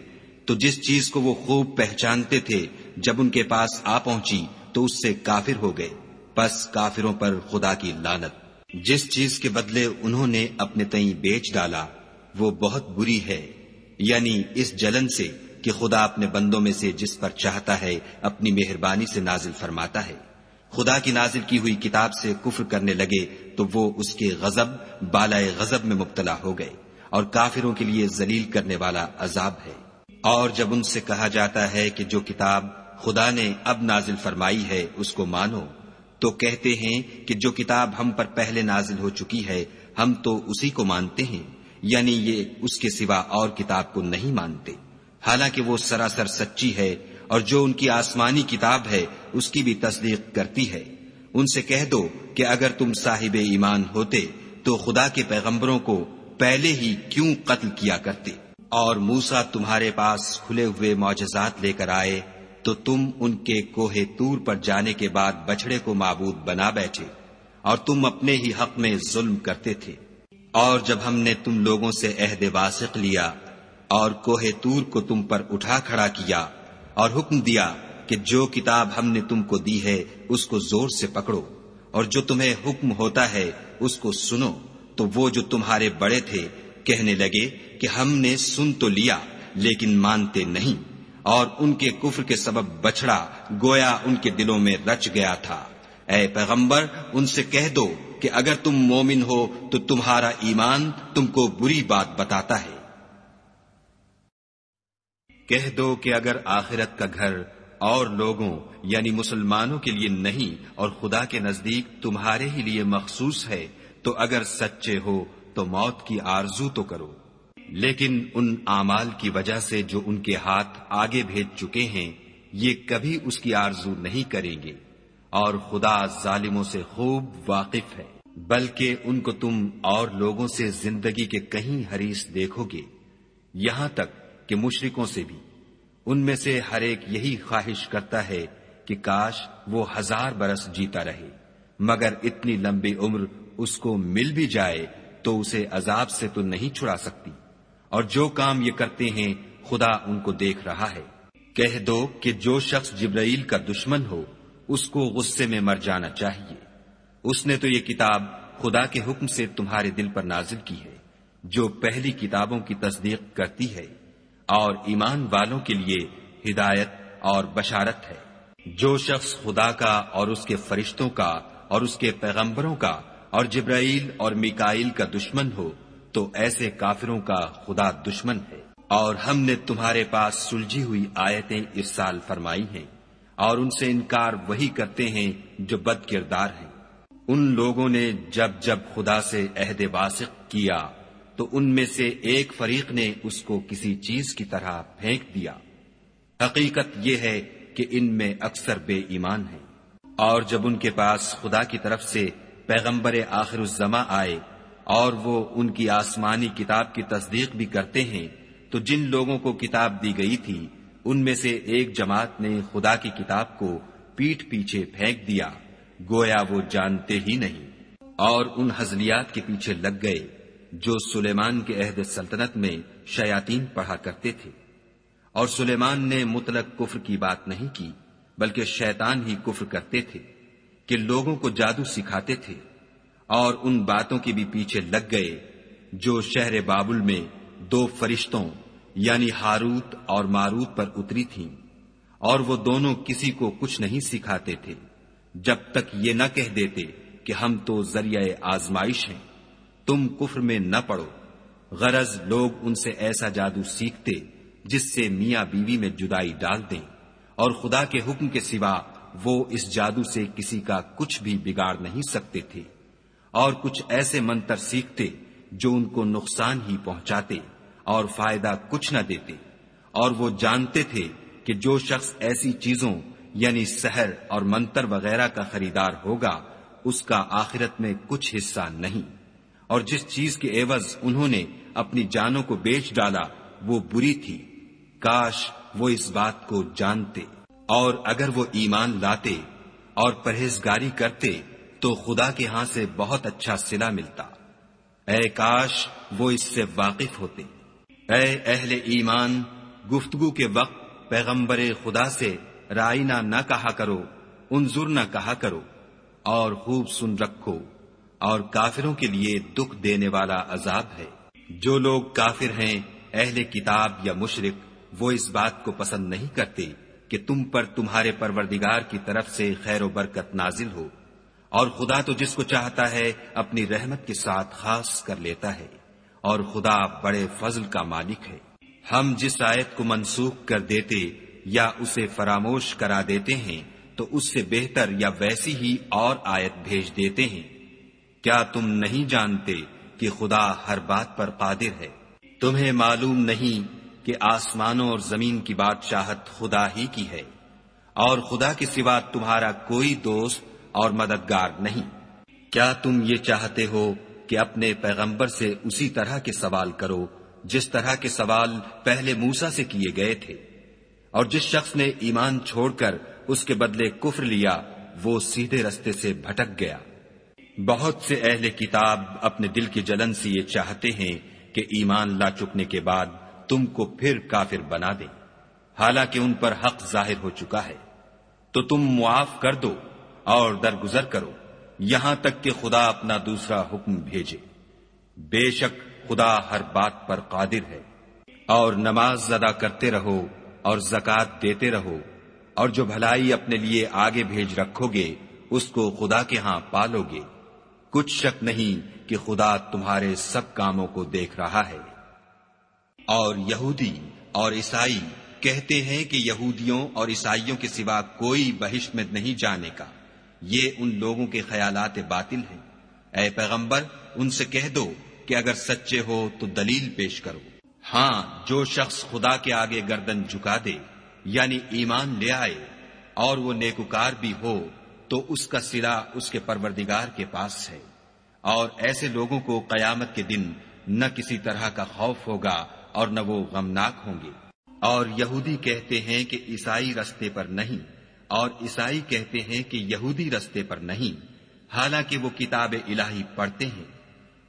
تو جس چیز کو وہ خوب پہچانتے تھے، جب ان کے پاس آ پہنچی، تو اس سے کافر ہو گئے۔ بس کافروں پر خدا کی لانت جس چیز کے بدلے انہوں نے اپنے تئیں بیچ ڈالا، وہ بہت بری ہے۔ یعنی اس جلن سے کہ خدا اپنے بندوں میں سے جس پر چاہتا ہے، اپنی مہربانی سے نازل فرماتا ہے۔ خدا کی نازل کی ہوئی کتاب سے کفر کرنے لگے تو وہ اس کے غزب بالائے غزب میں مبتلا ہو گئے اور کافروں کے لیے ذلیل کرنے والا عذاب ہے۔ اور جب ان سے کہا جاتا ہے کہ جو کتاب خدا نے اب نازل فرمائی ہے، اس کو مانو، تو کہتے ہیں کہ جو کتاب ہم پر پہلے نازل ہو چکی ہے، ہم تو اسی کو مانتے ہیں یعنی یہ اس کے سوا اور کتاب کو نہیں مانتے۔ حالانکہ وہ سراسر سچی ہے اور جو ان کی آسمانی کتاب ہے اس کی بھی تصدیق کرتی ہے۔ ان سے کہہ دو کہ اگر تم صاحب ایمان ہوتے تو خدا کے پیغمبروں کو پہلے ہی کیوں قتل کیا کرتے؟ اور موسا تمہارے پاس کھلے ہوئے معجزات لے کر آئے تو تم ان کے کوہ تور پر جانے کے بعد بچڑے کو معبود بنا بیٹھے اور تم اپنے ہی حق میں ظلم کرتے تھے۔ اور جب ہم نے تم لوگوں سے عہد واسق لیا اور کوہ تور کو تم پر اٹھا کھڑا کیا اور حکم دیا کہ جو کتاب ہم نے تم کو دی ہے، اس کو زور سے پکڑو، اور جو تمہیں حکم ہوتا ہے، اس کو سنو۔ تو وہ جو تمہارے بڑے تھے، کہنے لگے کہ ہم نے سن تو لیا، لیکن مانتے نہیں، اور ان کے کفر کے سبب بچڑا گویا ان کے دلوں میں رچ گیا تھا۔ اے پیغمبر، ان سے کہہ دو کہ اگر تم مومن ہو، تو تمہارا ایمان تم کو بری بات بتاتا ہے۔ کہہ دو کہ اگر آخرت کا گھر اور لوگوں یعنی مسلمانوں کے لیے نہیں اور خدا کے نزدیک تمہارے ہی لیے مخصوص ہے، تو اگر سچے ہو تو موت کی آرزو تو کرو۔ لیکن ان اعمال کی وجہ سے جو ان کے ہاتھ آگے بھیج چکے ہیں، یہ کبھی اس کی آرزو نہیں کریں گے۔ اور خدا ظالموں سے خوب واقف ہے، بلکہ ان کو تم اور لوگوں سے زندگی کے کہیں حریص دیکھو گے۔ یہاں تک کہ مشرکوں سے بھی۔ ان میں سے ہر ایک یہی خواہش کرتا ہے کہ کاش وہ ہزار برس جیتا رہے۔ مگر اتنی لمبی عمر اس کو مل بھی جائے تو اسے عذاب سے تو نہیں چھڑا سکتی۔ اور جو کام یہ کرتے ہیں، خدا ان کو دیکھ رہا ہے۔ کہہ دو کہ جو شخص جبرائیل کا دشمن ہو، اس کو غصے میں مر جانا چاہیے۔ اس نے تو یہ کتاب خدا کے حکم سے تمہارے دل پر نازل کی ہے، جو پہلی کتابوں کی تصدیق کرتی ہے۔ اور ایمان والوں کے لیے ہدایت اور بشارت ہے۔ جو شخص خدا کا اور اس کے فرشتوں کا اور اس کے پیغمبروں کا اور جبرائیل اور میکائل کا دشمن ہو، تو ایسے کافروں کا خدا دشمن ہے۔ اور ہم نے تمہارے پاس سلجھی ہوئی آیتیں ارسال فرمائی ہیں اور ان سے انکار وہی کرتے ہیں جو بد کردار ہیں۔ ان لوگوں نے جب جب خدا سے عہد واسق کیا تو ان میں سے ایک فریق نے اس کو کسی چیز کی طرح پھینک دیا۔ حقیقت یہ ہے کہ ان میں اکثر بے ایمان ہیں۔ اور جب ان کے پاس خدا کی طرف سے پیغمبر آخر الزما آئے اور وہ ان کی آسمانی کتاب کی تصدیق بھی کرتے ہیں، تو جن لوگوں کو کتاب دی گئی تھی، ان میں سے ایک جماعت نے خدا کی کتاب کو پیٹ پیچھے پھینک دیا۔ گویا وہ جانتے ہی نہیں۔ اور ان حضلیات کے پیچھے لگ گئے۔ جو سلیمان کے عہد سلطنت میں شیاتین پڑھا کرتے تھے۔ اور سلیمان نے مطلق کفر کی بات نہیں کی، بلکہ شیطان ہی کفر کرتے تھے کہ لوگوں کو جادو سکھاتے تھے۔ اور ان باتوں کے بھی پیچھے لگ گئے جو شہر بابل میں دو فرشتوں یعنی ہاروت اور ماروت پر اتری تھیں۔ اور وہ دونوں کسی کو کچھ نہیں سکھاتے تھے، جب تک یہ نہ کہہ دیتے کہ ہم تو ذریعہ آزمائش ہیں۔ تم کفر میں نہ پڑو۔ غرض لوگ ان سے ایسا جادو سیکھتے جس سے میاں بیوی میں جدائی ڈال دیں۔ اور خدا کے حکم کے سوا وہ اس جادو سے کسی کا کچھ بھی بگاڑ نہیں سکتے تھے۔ اور کچھ ایسے منتر سیکھتے جو ان کو نقصان ہی پہنچاتے اور فائدہ کچھ نہ دیتے۔ اور وہ جانتے تھے کہ جو شخص ایسی چیزوں یعنی سحر اور منتر وغیرہ کا خریدار ہوگا، اس کا آخرت میں کچھ حصہ نہیں۔ اور جس چیز کے عوض انہوں نے اپنی جانوں کو بیچ ڈالا، وہ بری تھی۔ کاش وہ اس بات کو جانتے۔ اور اگر وہ ایمان لاتے اور پرہیزگاری کرتے، تو خدا کے ہاں سے بہت اچھا سلا ملتا۔ اے کاش وہ اس سے واقف ہوتے۔ اے اہل ایمان، گفتگو کے وقت پیغمبر خدا سے رائنا نہ کہا کرو، انظر نہ کہا کرو، اور خوب سن رکھو۔ اور کافروں کے لیے دکھ دینے والا عذاب ہے۔ جو لوگ کافر ہیں، اہل کتاب یا مشرق وہ اس بات کو پسند نہیں کرتے کہ تم پر تمہارے پروردگار کی طرف سے خیر و برکت نازل ہو۔ اور خدا تو جس کو چاہتا ہے، اپنی رحمت کے ساتھ خاص کر لیتا ہے۔ اور خدا بڑے فضل کا مالک ہے۔ ہم جس آیت کو منسوخ کر دیتے یا اسے فراموش کرا دیتے ہیں، تو اس سے بہتر یا ویسی ہی اور آیت بھیج دیتے ہیں۔ کیا تم نہیں جانتے کہ خدا ہر بات پر قادر ہے؟ تمہیں معلوم نہیں کہ آسمانوں اور زمین کی بادشاہت خدا ہی کی ہے، اور خدا کے سوا تمہارا کوئی دوست اور مددگار نہیں۔ کیا تم یہ چاہتے ہو کہ اپنے پیغمبر سے اسی طرح کے سوال کرو جس طرح کے سوال پہلے موسا سے کیے گئے تھے؟ اور جس شخص نے ایمان چھوڑ کر اس کے بدلے کفر لیا، وہ سیدھے رستے سے بھٹک گیا۔ بہت سے اہل کتاب اپنے دل کی جلن سے یہ چاہتے ہیں کہ ایمان لا چکنے کے بعد تم کو پھر کافر بنا دیں۔ حالانکہ ان پر حق ظاہر ہو چکا ہے۔ تو تم معاف کر دو اور درگزر کرو۔ یہاں تک کہ خدا اپنا دوسرا حکم بھیجے۔ بے شک خدا ہر بات پر قادر ہے۔ اور نماز ادا کرتے رہو اور زکات دیتے رہو۔ اور جو بھلائی اپنے لیے آگے بھیج رکھو گے، اس کو خدا کے ہاں پالو گے۔ کچھ شک نہیں کہ خدا تمہارے سب کاموں کو دیکھ رہا ہے۔ اور یہودی اور عیسائی کہتے ہیں کہ یہودیوں اور عیسائیوں کے سوا کوئی بہشت میں نہیں جانے کا۔ یہ ان لوگوں کے خیالات باطل ہیں۔ اے پیغمبر، ان سے کہہ دو کہ اگر سچے ہو تو دلیل پیش کرو۔ ہاں جو شخص خدا کے آگے گردن جھکا دے یعنی ایمان لے آئے، اور وہ نیکوکار بھی ہو تو اس کا سلا اس کے پروردگار کے پاس ہے۔ اور ایسے لوگوں کو قیامت کے دن نہ کسی طرح کا خوف ہوگا اور نہ وہ غمناک ہوں گے۔ اور یہودی کہتے ہیں کہ عیسائی رستے پر نہیں، اور عیسائی کہتے ہیں کہ یہودی رستے پر نہیں، حالانکہ وہ کتاب الہی پڑھتے ہیں۔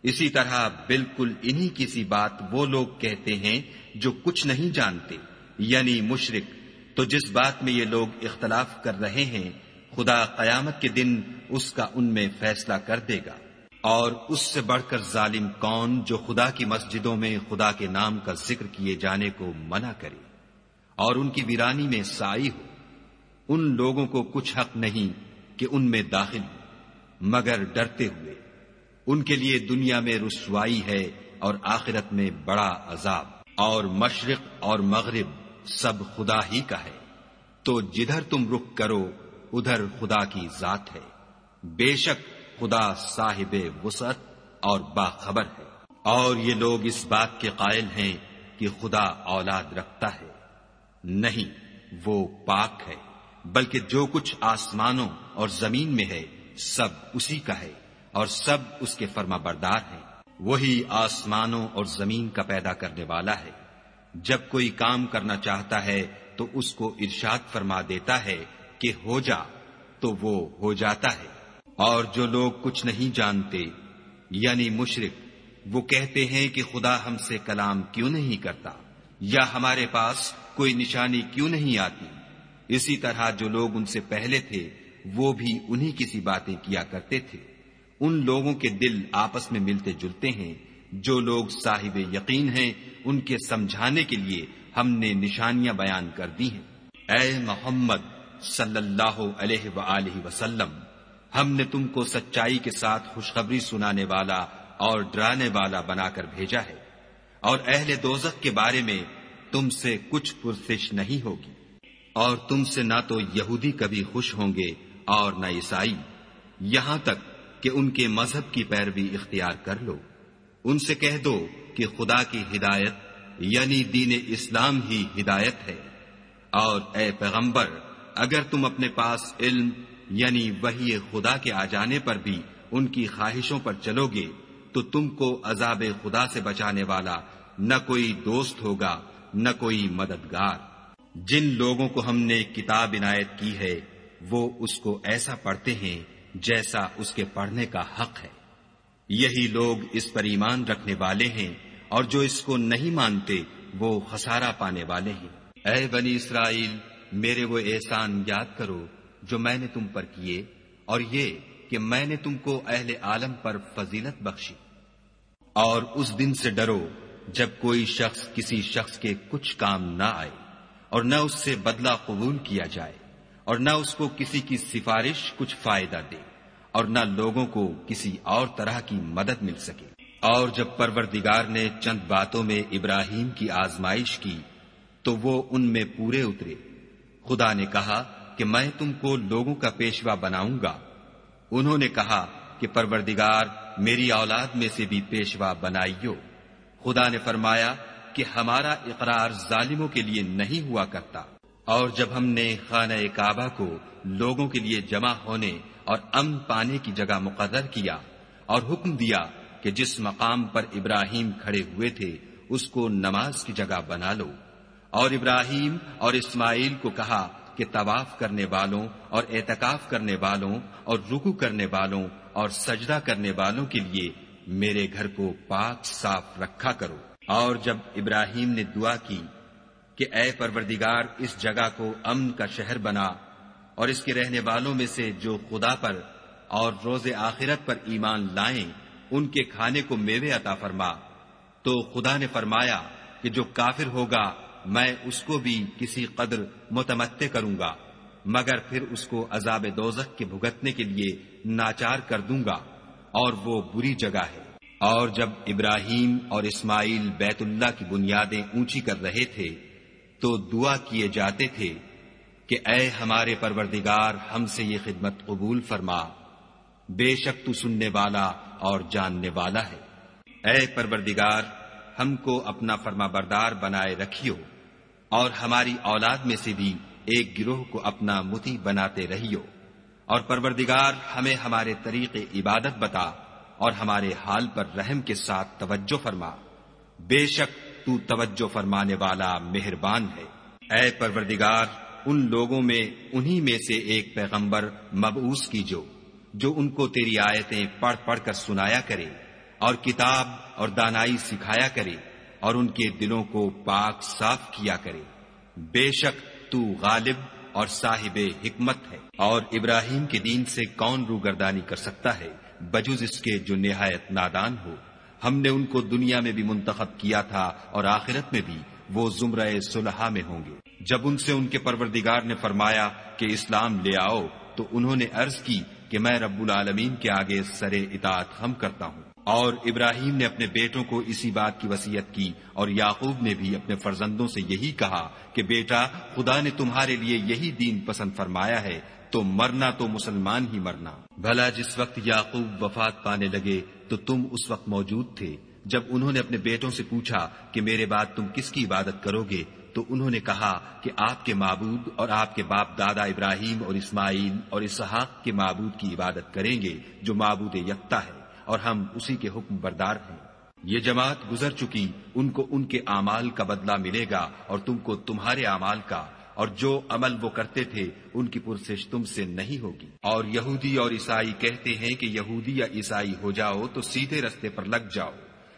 اسی طرح بالکل انہی کسی بات وہ لوگ کہتے ہیں جو کچھ نہیں جانتے یعنی مشرق تو جس بات میں یہ لوگ اختلاف کر رہے ہیں خدا قیامت کے دن اس کا ان میں فیصلہ کر دے گا۔ اور اس سے بڑھ کر ظالم کون جو خدا کی مسجدوں میں خدا کے نام کا ذکر کیے جانے کو منع کرے اور ان کی ویرانی میں سائی ہو۔ ان لوگوں کو کچھ حق نہیں کہ ان میں داخل ہو، مگر ڈرتے ہوئے۔ ان کے لیے دنیا میں رسوائی ہے اور آخرت میں بڑا عذاب۔ اور مشرق اور مغرب سب خدا ہی کا ہے۔ تو جدھر تم رخ کرو ادھر خدا کی ذات ہے۔ بے شک خدا صاحب وسعت اور باخبر ہے۔ اور یہ لوگ اس بات کے قائل ہیں کہ خدا اولاد رکھتا ہے۔ نہیں، وہ پاک ہے، بلکہ جو کچھ آسمانوں اور زمین میں ہے، سب اسی کا ہے۔ اور سب اس کے فرما بردار ہیں۔ وہی آسمانوں اور زمین کا پیدا کرنے والا ہے۔ جب کوئی کام کرنا چاہتا ہے تو اس کو ارشاد فرما دیتا ہے۔ کہ ہو جا تو وہ ہو جاتا ہے۔ اور جو لوگ کچھ نہیں جانتے یعنی مشرق وہ کہتے ہیں کہ خدا ہم سے کلام کیوں نہیں کرتا؟ یا ہمارے پاس کوئی نشانی کیوں نہیں آتی؟ اسی طرح جو لوگ ان سے پہلے تھے، وہ بھی انہی کسی باتیں کیا کرتے تھے۔ ان لوگوں کے دل آپس میں ملتے جلتے ہیں۔ جو لوگ صاحب یقین ہیں، ان کے سمجھانے کے لیے ہم نے نشانیاں بیان کر دی ہیں۔ اے محمد صلی اللہ علیہ وآلہ وسلم۔ ہم نے تم کو سچائی کے ساتھ خوشخبری سنانے والا اور ڈرانے والا بنا کر بھیجا ہے۔ اور اہل دوزخ کے بارے میں تم سے کچھ پرسش نہیں ہوگی۔ اور تم سے نہ تو یہودی کبھی خوش ہوں گے اور نہ عیسائی۔ یہاں تک کہ ان کے مذہب کی پیروی اختیار کر لو۔ ان سے کہہ دو کہ خدا کی ہدایت یعنی دین اسلام ہی ہدایت ہے۔ اور اے پیغمبر اگر تم اپنے پاس علم یعنی وہی خدا کے آ جانے پر بھی ان کی خواہشوں پر چلو گے، تو تم کو عذاب خدا سے بچانے والا نہ کوئی دوست ہوگا، نہ کوئی مددگار۔ جن لوگوں کو ہم نے کتاب عنایت کی ہے، وہ اس کو ایسا پڑھتے ہیں جیسا اس کے پڑھنے کا حق ہے۔ یہی لوگ اس پر ایمان رکھنے والے ہیں، اور جو اس کو نہیں مانتے، وہ خسارہ پانے والے ہیں۔ اے بنی اسرائیل میرے وہ احسان یاد کرو جو میں نے تم پر کیے اور یہ کہ میں نے تم کو اہل عالم پر فضیلت بخشی۔ اور اس دن سے ڈرو جب کوئی شخص کسی شخص کے کچھ کام نہ آئے اور نہ اس سے بدلہ قبول کیا جائے اور نہ اس کو کسی کی سفارش کچھ فائدہ دے اور نہ لوگوں کو کسی اور طرح کی مدد مل سکے۔ اور جب پروردگار نے چند باتوں میں ابراہیم کی آزمائش کی تو وہ ان میں پورے اترے۔ خدا نے کہا کہ میں تم کو لوگوں کا پیشوا بناؤں گا۔ انہوں نے کہا کہ پروردگار میری اولاد میں سے بھی پیشوا بنائیو۔ خدا نے فرمایا کہ ہمارا اقرار ظالموں کے لیے نہیں ہوا کرتا۔ اور جب ہم نے خانہ کعبہ کو لوگوں کے لیے جمع ہونے اور امن پانے کی جگہ مقرر کیا اور حکم دیا کہ جس مقام پر ابراہیم کھڑے ہوئے تھے، اس کو نماز کی جگہ بنا لو۔ اور ابراہیم اور اسماعیل کو کہا کہ طواف کرنے والوں اور اعتکاف کرنے والوں اور رکو کرنے والوں اور سجدہ کرنے والوں کے لیے میرے گھر کو پاک صاف رکھا کرو۔ اور جب ابراہیم نے دعا کی کہ اے پروردگار، اس جگہ کو امن کا شہر بنا اور اس کے رہنے والوں میں سے جو خدا پر اور روز آخرت پر ایمان لائیں، ان کے کھانے کو میوے عطا فرما۔ تو خدا نے فرمایا کہ جو کافر ہوگا میں اس کو بھی کسی قدر متمتع کروں گا، مگر پھر اس کو عذاب دوزخ کے بھگتنے کے لیے ناچار کر دوں گا، اور وہ بری جگہ ہے۔ اور جب ابراہیم اور اسماعیل بیت اللہ کی بنیادیں اونچی کر رہے تھے، تو دعا کیے جاتے تھے کہ اے ہمارے پروردگار، ہم سے یہ خدمت قبول فرما۔ بے شک تو سننے والا اور جاننے والا ہے۔ اے پروردگار، ہم کو اپنا فرما بردار بنائے رکھیو۔ اور ہماری اولاد میں سے بھی ایک گروہ کو اپنا متی بناتے رہیو۔ اور پروردگار ہمیں ہمارے طریق عبادت بتا اور ہمارے حال پر رحم کے ساتھ توجہ فرما۔ بے شک تو توجہ فرمانے والا مہربان ہے۔ اے پروردگار، ان لوگوں میں، انہی میں سے ایک پیغمبر مبعوث کی جو جو ان کو تیری آیتیں پڑھ پڑھ کر سنایا کرے اور کتاب اور دانائی سکھایا کرے۔ اور ان کے دلوں کو پاک صاف کیا کرے۔ بے شک تو غالب اور صاحب حکمت ہے۔ اور ابراہیم کے دین سے کون روگردانی کر سکتا ہے؟ بجز اس کے جو نہایت نادان ہو۔ ہم نے ان کو دنیا میں بھی منتخب کیا تھا اور آخرت میں بھی وہ زمرہ صلحہ میں ہوں گے۔ جب ان سے ان کے پروردگار نے فرمایا کہ اسلام لے آؤ، تو انہوں نے عرض کی کہ میں رب العالمین کے آگے سر اطاعت ہم کرتا ہوں۔ اور ابراہیم نے اپنے بیٹوں کو اسی بات کی وسیعت کی اور یعقوب نے بھی اپنے فرزندوں سے یہی کہا کہ بیٹا، خدا نے تمہارے لیے یہی دین پسند فرمایا ہے، تو مرنا تو مسلمان ہی مرنا۔ بھلا جس وقت یعقوب وفات پانے لگے، تو تم اس وقت موجود تھے۔ جب انہوں نے اپنے بیٹوں سے پوچھا کہ میرے بعد تم کس کی عبادت کرو گے، تو انہوں نے کہا کہ آپ کے معبود اور آپ کے باپ دادا ابراہیم اور اسماعیل اور اسحاق کے معبود کی عبادت کریں گے، جو معبود یکتا ہے۔ اور ہم اسی کے حکم بردار ہیں۔ یہ جماعت گزر چکی، ان کو ان کے اعمال کا بدلہ ملے گا اور تم کو تمہارے اعمال کا، اور جو عمل وہ کرتے تھے، ان کی پرسش تم سے نہیں ہوگی۔ اور یہودی اور عیسائی کہتے ہیں کہ یہودی یا عیسائی ہو جاؤ تو سیدھے رستے پر لگ جاؤ۔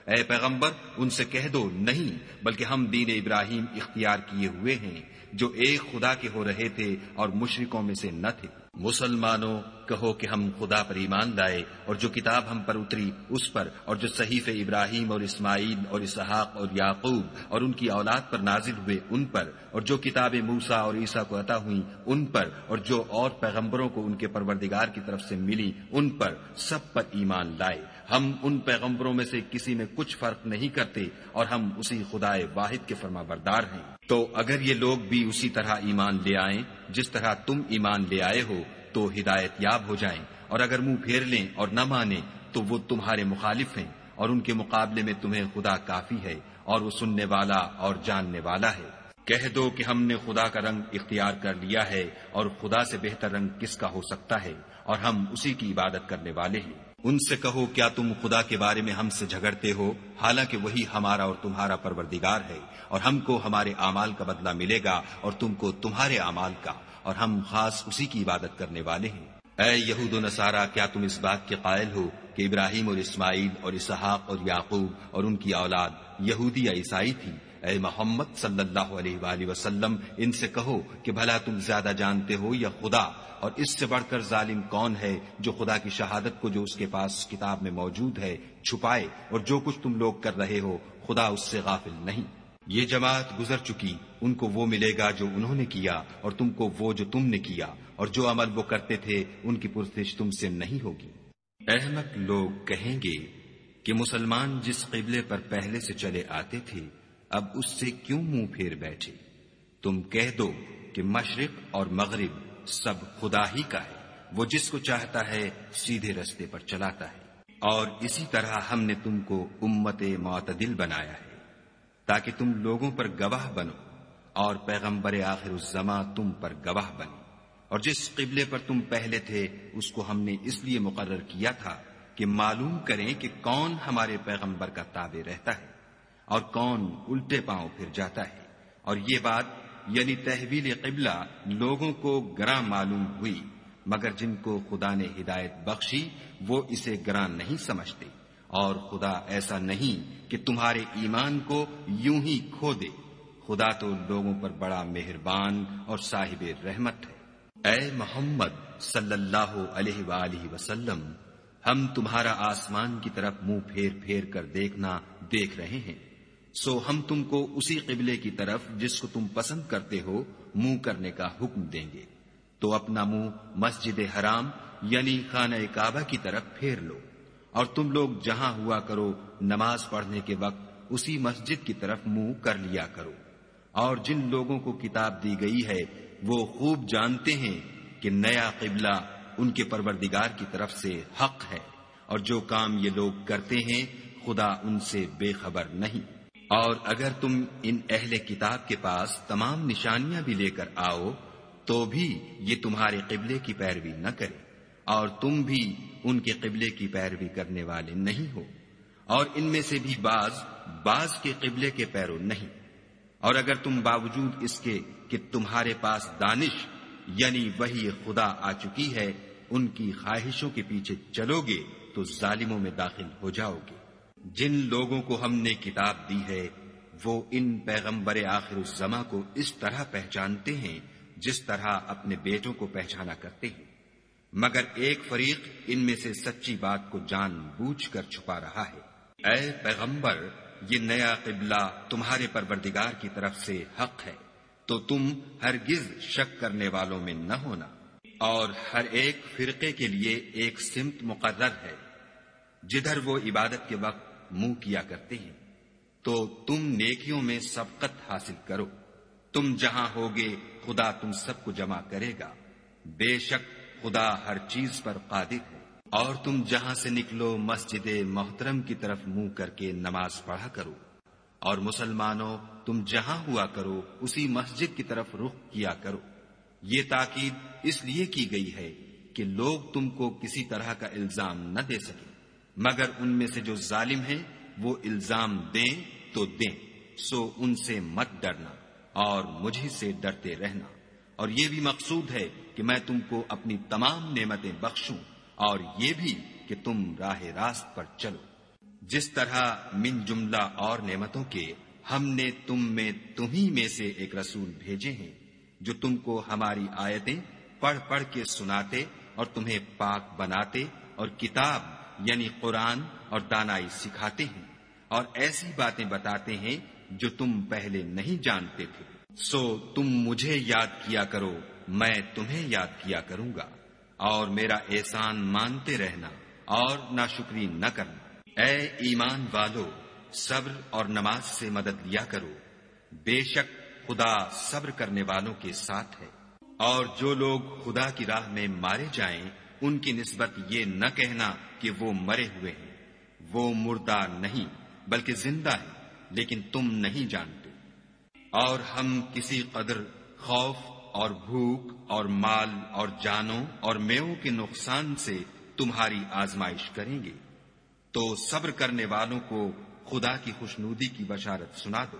اے پیغمبر، ان سے کہہ دو، نہیں، بلکہ ہم دین ابراہیم اختیار کیے ہوئے ہیں، جو ایک خدا کے ہو رہے تھے اور مشرکوں میں سے نہ تھے۔ مسلمانوں کہو کہ ہم خدا پر ایمان لائے اور جو کتاب ہم پر اتری، اس پر، اور جو صحیف ابراہیم اور اسماعیل اور اسحاق اور یعقوب اور ان کی اولاد پر نازل ہوئے، ان پر، اور جو کتاب موسا اور عیسیٰ کو عطا ہوئی ان پر، اور جو اور پیغمبروں کو ان کے پروردگار کی طرف سے ملی، ان پر سب پر ایمان لائے۔ ہم ان پیغمبروں میں سے کسی میں کچھ فرق نہیں کرتے اور ہم اسی خدا واحد کے فرما بردار ہیں۔ تو اگر یہ لوگ بھی اسی طرح ایمان لے آئیں، جس طرح تم ایمان لے آئے ہو تو ہدایت یاب ہو جائیں۔ اور اگر منہ پھیر لیں اور نہ مانیں، تو وہ تمہارے مخالف ہیں اور ان کے مقابلے میں تمہیں خدا کافی ہے اور وہ سننے والا اور جاننے والا ہے۔ کہہ دو کہ ہم نے خدا کا رنگ اختیار کر لیا ہے اور خدا سے بہتر رنگ کس کا ہو سکتا ہے؟ اور ہم اسی کی عبادت کرنے والے ہیں۔ ان سے کہو، کیا تم خدا کے بارے میں ہم سے جھگڑتے ہو؟ حالانکہ وہی ہمارا اور تمہارا پروردگار ہے اور ہم کو ہمارے اعمال کا بدلہ ملے گا اور تم کو تمہارے اعمال کا اور ہم خاص اسی کی عبادت کرنے والے ہیں۔ اے یہود و نصارہ، کیا تم اس بات کے قائل ہو کہ ابراہیم اور اسماعیل اور اسحاق اور یعقوب اور ان کی اولاد یہودی یا عیسائی تھی؟ اے محمد صلی اللہ علیہ وآلہ وسلم، ان سے کہو کہ بھلا تم زیادہ جانتے ہو یا خدا؟ اور اس سے بڑھ کر ظالم کون ہے جو خدا کی شہادت کو جو اس کے پاس کتاب میں موجود ہے، چھپائے؟ اور جو کچھ تم لوگ کر رہے ہو، خدا اس سے غافل نہیں۔ یہ جماعت گزر چکی، ان کو وہ ملے گا جو انہوں نے کیا اور تم کو وہ جو تم نے کیا، اور جو عمل وہ کرتے تھے، ان کی پرسش تم سے نہیں ہوگی۔ احمد لوگ کہیں گے کہ مسلمان جس قبلے پر پہلے سے چلے آتے تھے، اب اس سے کیوں منہ پھیر بیٹھے؟ تم کہہ دو کہ مشرق اور مغرب سب خدا ہی کا ہے، وہ جس کو چاہتا ہے سیدھے رستے پر چلاتا ہے۔ اور اسی طرح ہم نے تم کو امت معتدل بنایا ہے۔ تاکہ تم لوگوں پر گواہ بنو اور پیغمبر آخر الزما تم پر گواہ بنے اور جس قبلے پر تم پہلے تھے، اس کو ہم نے اس لیے مقرر کیا تھا کہ معلوم کریں کہ کون ہمارے پیغمبر کا تابع رہتا ہے اور کون الٹے پاؤں پھر جاتا ہے۔ اور یہ بات یعنی تحویل قبلہ، لوگوں کو گراں معلوم ہوئی، مگر جن کو خدا نے ہدایت بخشی، وہ اسے گراں نہیں سمجھتے۔ اور خدا ایسا نہیں کہ تمہارے ایمان کو یوں ہی کھو دے۔ خدا تو لوگوں پر بڑا مہربان اور صاحب رحمت ہے۔ اے محمد صلی اللہ علیہ وآلہ وسلم، ہم تمہارا آسمان کی طرف منہ پھیر پھیر کر دیکھنا دیکھ رہے ہیں۔ سو ہم تم کو اسی قبلے کی طرف جس کو تم پسند کرتے ہو، منہ کرنے کا حکم دیں گے۔ تو اپنا منہ مسجد حرام یعنی خانہ کعبہ کی طرف پھیر لو۔ اور تم لوگ جہاں ہوا کرو، نماز پڑھنے کے وقت اسی مسجد کی طرف منہ کر لیا کرو۔ اور جن لوگوں کو کتاب دی گئی ہے، وہ خوب جانتے ہیں کہ نیا قبلہ ان کے پروردگار کی طرف سے حق ہے۔ اور جو کام یہ لوگ کرتے ہیں، خدا ان سے بے خبر نہیں۔ اور اگر تم ان اہل کتاب کے پاس تمام نشانیاں بھی لے کر آؤ، تو بھی یہ تمہارے قبلے کی پیروی نہ کرے اور تم بھی ان کے قبلے کی پیروی کرنے والے نہیں ہو۔ اور ان میں سے بھی بعض بعض کے قبلے کے پیرو نہیں۔ اور اگر تم باوجود اس کے کہ تمہارے پاس دانش یعنی وہی خدا آ چکی ہے، ان کی خواہشوں کے پیچھے چلو گے تو ظالموں میں داخل ہو جاؤ گے۔ جن لوگوں کو ہم نے کتاب دی ہے، وہ ان پیغمبر آخر الزما کو اس طرح پہچانتے ہیں جس طرح اپنے بیٹوں کو پہچانا کرتے ہیں۔ مگر ایک فریق ان میں سے سچی بات کو جان بوجھ کر چھپا رہا ہے۔ اے پیغمبر، یہ نیا قبلہ تمہارے پروردگار کی طرف سے حق ہے۔ تو تم ہرگز شک کرنے والوں میں نہ ہونا۔ اور ہر ایک فرقے کے لیے ایک سمت مقرر ہے۔ جدھر وہ عبادت کے وقت منہ کیا کرتے ہیں، تو تم نیکیوں میں سبقت حاصل کرو۔ تم جہاں ہوگے، خدا تم سب کو جمع کرے گا۔ بے شک خدا ہر چیز پر قادر ہے اور تم جہاں سے نکلو، مسجد محترم کی طرف منہ کر کے نماز پڑھا کرو۔ اور مسلمانوں، تم جہاں ہوا کرو، اسی مسجد کی طرف رخ کیا کرو۔ یہ تاکید اس لیے کی گئی ہے کہ لوگ تم کو کسی طرح کا الزام نہ دے سکے مگر ان میں سے جو ظالم ہیں، وہ الزام دیں تو دیں۔ سو ان سے مت ڈرنا اور مجھے سے ڈرتے رہنا۔ اور یہ بھی مقصود ہے کہ میں تم کو اپنی تمام نعمتیں بخشوں اور یہ بھی کہ تم راہ راست پر چلو۔ جس طرح من جملہ اور نعمتوں کے ہم نے تم میں تمہیں میں سے ایک رسول بھیجے ہیں، جو تم کو ہماری آیتیں پڑھ پڑھ کے سناتے اور تمہیں پاک بناتے اور کتاب یعنی قرآن اور دانائی سکھاتے ہیں اور ایسی باتیں بتاتے ہیں جو تم پہلے نہیں جانتے تھے۔ سو تم مجھے یاد کیا کرو، میں تمہیں یاد کیا کروں گا۔ اور میرا احسان مانتے رہنا اور ناشکری نہ کرنا۔ اے ایمان والو، صبر اور نماز سے مدد لیا کرو۔ بے شک خدا صبر کرنے والوں کے ساتھ ہے۔ اور جو لوگ خدا کی راہ میں مارے جائیں، ان کی نسبت یہ نہ کہنا کہ وہ مرے ہوئے ہیں۔ وہ مردہ نہیں، بلکہ زندہ ہے لیکن تم نہیں جانتے۔ اور ہم کسی قدر خوف اور بھوک اور مال اور جانوں اور میوں کے نقصان سے تمہاری آزمائش کریں گے، تو صبر کرنے والوں کو خدا کی خوشنودی کی بشارت سنا دو۔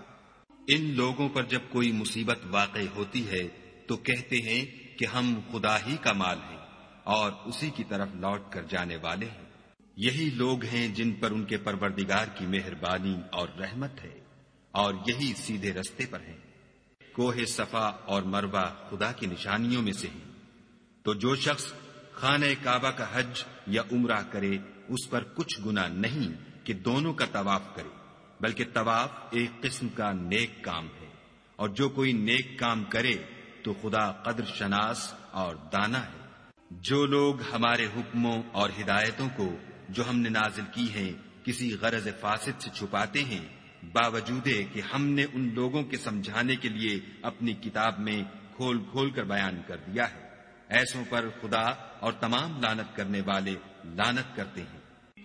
ان لوگوں پر جب کوئی مصیبت واقع ہوتی ہے، تو کہتے ہیں کہ ہم خدا ہی کا مال ہیں اور اسی کی طرف لوٹ کر جانے والے ہیں۔ یہی لوگ ہیں جن پر ان کے پروردگار کی مہربانی اور رحمت ہے۔ اور یہی سیدھے رستے پر ہیں۔ کوہ صفا اور مربع خدا کی نشانیوں میں سے ہیں۔ تو جو شخص خانہ کعبہ کا حج یا عمرہ کرے، اس پر کچھ گنا نہیں کہ دونوں کا طواف کرے، بلکہ طواف ایک قسم کا نیک کام ہے۔ اور جو کوئی نیک کام کرے، تو خدا قدر شناس اور دانا ہے۔ جو لوگ ہمارے حکموں اور ہدایتوں کو جو ہم نے نازل کی ہیں، کسی غرض فاسد سے چھپاتے ہیں باوجود کہ ہم نے ان لوگوں کے سمجھانے کے لیے اپنی کتاب میں کھول کھول کر بیان کر دیا ہے۔ ایسوں پر خدا اور تمام لانت کرنے والے لانت کرتے ہیں۔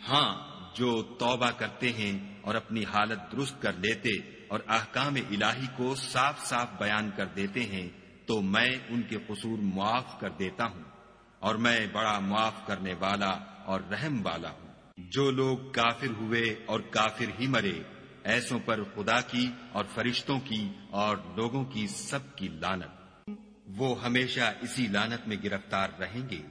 ہاں جو توبہ کرتے ہیں اور اپنی حالت درست کر لیتے اور احکام الہی کو صاف صاف بیان کر دیتے ہیں، تو میں ان کے قصور معاف کر دیتا ہوں اور میں بڑا معاف کرنے والا اور رحم والا ہوں۔ جو لوگ کافر ہوئے اور کافر ہی مرے ایسوں پر خدا کی اور فرشتوں کی اور لوگوں کی سب کی لانت وہ ہمیشہ اسی لانت میں گرفتار رہیں گے۔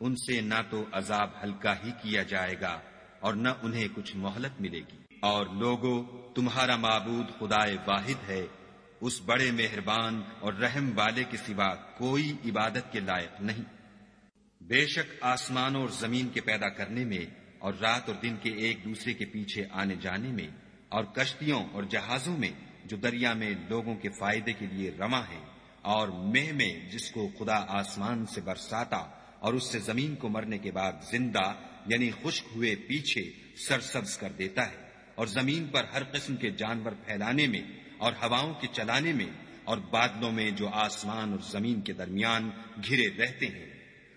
ان سے نہ تو عذاب ہلکا ہی کیا جائے گا اور نہ انہیں کچھ مہلت ملے گی۔ اور لوگوں تمہارا معبود خدا واحد ہے۔ اس بڑے مہربان اور رحم والے کے سوا کوئی عبادت کے لائق نہیں۔ بے شک آسمانوں اور زمین کے پیدا کرنے میں اور رات اور دن کے ایک دوسرے کے پیچھے آنے جانے میں اور کشتیوں اور جہازوں میں جو دریا میں لوگوں کے فائدے کے لیے رما ہے اور مہ میں جس کو خدا آسمان سے برساتا اور اس سے زمین کو مرنے کے بعد زندہ یعنی خشک ہوئے پیچھے سرسبز کر دیتا ہے اور زمین پر ہر قسم کے جانور پھیلانے میں اور ہواؤں کے چلانے میں اور بادلوں میں جو آسمان اور زمین کے درمیان گھرے رہتے ہیں۔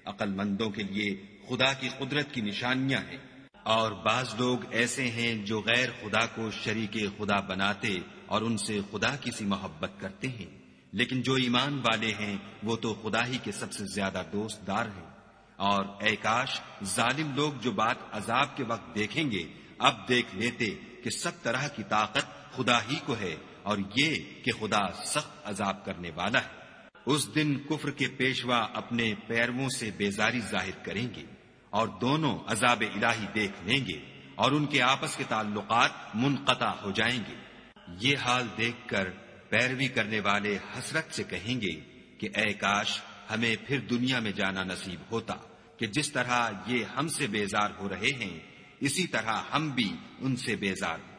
عقل مندوں کے لیے خدا کی قدرت کی نشانیاں ہیں۔ اور بعض لوگ ایسے ہیں جو غیر خدا کو شریک خدا بناتے اور ان سے خدا کی سی محبت کرتے ہیں۔ لیکن جو ایمان والے ہیں، وہ تو خدا ہی کے سب سے زیادہ دوست دار ہیں۔ اور اے کاش، ظالم لوگ جو بات عذاب کے وقت دیکھیں گے، اب دیکھ لیتے کہ سب طرح کی طاقت خدا ہی کو ہے اور یہ کہ خدا سخت عذاب کرنے والا ہے۔ اس دن کفر کے پیشوا اپنے پیرووں سے بیزاری ظاہر کریں گے۔ اور دونوں عذاب الہی دیکھ لیں گے اور ان کے آپس کے تعلقات منقطع ہو جائیں گے۔ یہ حال دیکھ کر پیروی کرنے والے حسرت سے کہیں گے کہ اے کاش، ہمیں پھر دنیا میں جانا نصیب ہوتا کہ جس طرح یہ ہم سے بیزار ہو رہے ہیں، اسی طرح ہم بھی ان سے بیزار ہوں۔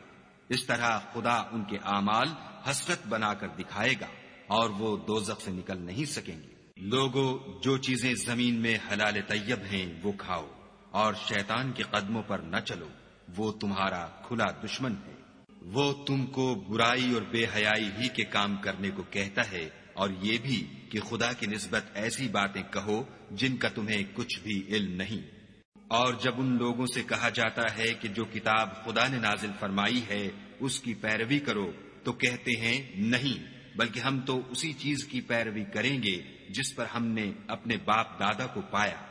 اس طرح خدا ان کے اعمال حسرت بنا کر دکھائے گا اور وہ دو سے نکل نہیں سکیں گے۔ لوگوں جو چیزیں زمین میں حلال طیب ہیں، وہ کھاؤ، اور شیطان کے قدموں پر نہ چلو، وہ تمہارا کھلا دشمن ہے۔ وہ تم کو برائی اور بے حیائی ہی کے کام کرنے کو کہتا ہے، اور یہ بھی کہ خدا کی نسبت ایسی باتیں کہو جن کا تمہیں کچھ بھی علم نہیں۔ اور جب ان لوگوں سے کہا جاتا ہے کہ جو کتاب خدا نے نازل فرمائی ہے، اس کی پیروی کرو، تو کہتے ہیں، نہیں، بلکہ ہم تو اسی چیز کی پیروی کریں گے۔ جس پر ہم نے اپنے باپ دادا کو پایا۔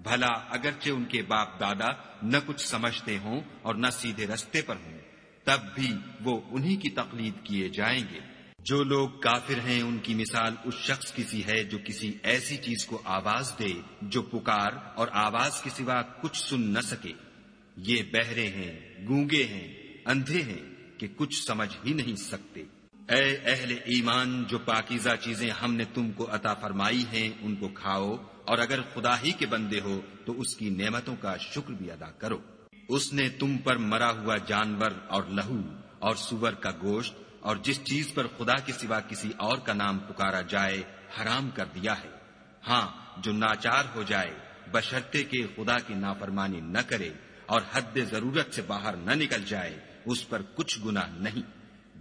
بھلا اگرچہ ان کے باپ دادا نہ کچھ سمجھتے ہوں اور نہ سیدھے رستے پر ہوں، تب بھی وہ انہی کی تقلید کیے جائیں گے۔ جو لوگ کافر ہیں، ان کی مثال اس شخص کی سی ہے جو کسی ایسی چیز کو آواز دے جو پکار اور آواز کے سوا کچھ سن نہ سکے۔ یہ بہرے ہیں، گونگے ہیں، اندھے ہیں کہ کچھ سمجھ ہی نہیں سکتے۔ اے اہل ایمان، جو پاکیزہ چیزیں ہم نے تم کو عطا فرمائی ہیں، ان کو کھاؤ، اور اگر خدا ہی کے بندے ہو، تو اس کی نعمتوں کا شکر بھی ادا کرو۔ اس نے تم پر مرا ہوا جانور اور لہو اور سور کا گوشت، اور جس چیز پر خدا کے سوا کسی اور کا نام پکارا جائے، حرام کر دیا ہے۔ ہاں جو ناچار ہو جائے بشرتے کے خدا کی نافرمانی نہ کرے، اور حد ضرورت سے باہر نہ نکل جائے، اس پر کچھ گنا نہیں۔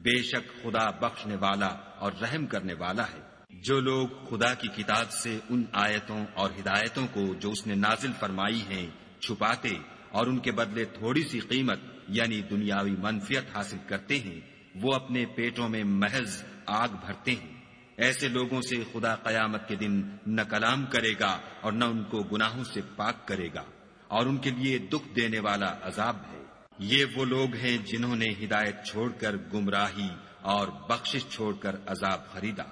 بے شک خدا بخشنے والا اور رحم کرنے والا ہے۔ جو لوگ خدا کی کتاب سے ان آیتوں اور ہدایتوں کو جو اس نے نازل فرمائی ہیں چھپاتے اور ان کے بدلے تھوڑی سی قیمت یعنی دنیاوی منفیت حاصل کرتے ہیں، وہ اپنے پیٹوں میں محض آگ بھرتے ہیں۔ ایسے لوگوں سے خدا قیامت کے دن نہ کلام کرے گا اور نہ ان کو گناہوں سے پاک کرے گا اور ان کے لیے دکھ دینے والا عذاب ہے۔ یہ وہ لوگ ہیں جنہوں نے ہدایت چھوڑ کر گمراہی اور بخشش چھوڑ کر عذاب خریدا۔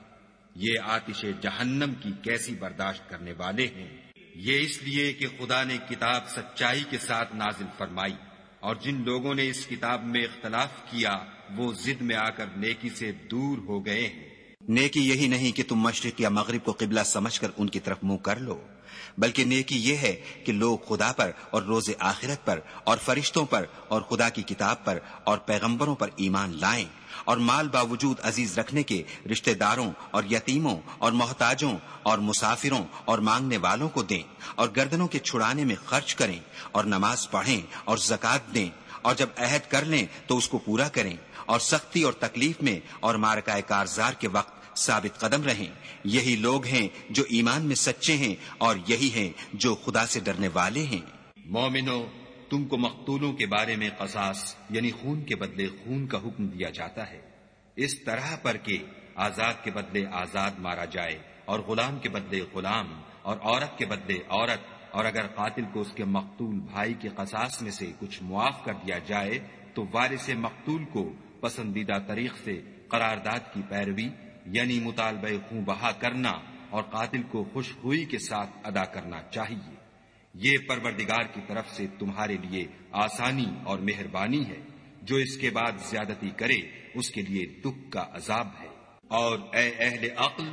یہ آتش جہنم کی کیسی برداشت کرنے والے ہیں؟ یہ اس لیے کہ خدا نے کتاب سچائی کے ساتھ نازل فرمائی اور جن لوگوں نے اس کتاب میں اختلاف کیا، وہ زد میں آ کر نیکی سے دور ہو گئے ہیں۔ نیکی یہی نہیں کہ تم مشرق یا مغرب کو قبلہ سمجھ کر ان کی طرف منہ کر لو۔ بلکہ نیکی یہ ہے کہ لوگ خدا پر اور روز آخرت پر اور فرشتوں پر اور خدا کی کتاب پر اور پیغمبروں پر ایمان لائیں اور مال باوجود عزیز رکھنے کے رشتہ داروں اور یتیموں اور محتاجوں اور مسافروں اور مانگنے والوں کو دیں اور گردنوں کے چھڑانے میں خرچ کریں اور نماز پڑھیں اور زکات دیں اور جب عہد کر لیں تو اس کو پورا کریں اور سختی اور تکلیف میں اور مارکائے کارزار کے وقت ثابت قدم رہیں۔ یہی لوگ ہیں جو ایمان میں سچے ہیں اور یہی ہیں جو خدا سے ڈرنے والے ہیں۔ مومنو، تم کو مقتولوں کے بارے میں قصاص یعنی خون کے بدلے خون کا حکم دیا جاتا ہے۔ اس طرح پر کہ آزاد کے بدلے آزاد مارا جائے اور غلام کے بدلے غلام اور عورت کے بدلے عورت، اور اگر قاتل کو اس کے مقتول بھائی کے قصاص میں سے کچھ معاف کر دیا جائے، تو وارث مقتول کو پسندیدہ طریق سے قرارداد کی پیروی یعنی مطالبہ خوں بہا کرنا اور قاتل کو خوش ہوئی کے ساتھ ادا کرنا چاہیے۔ یہ پروردگار کی طرف سے تمہارے لیے آسانی اور مہربانی ہے۔ جو اس کے بعد زیادتی کرے، اس کے لیے دکھ کا عذاب ہے۔ اور اے اہل عقل،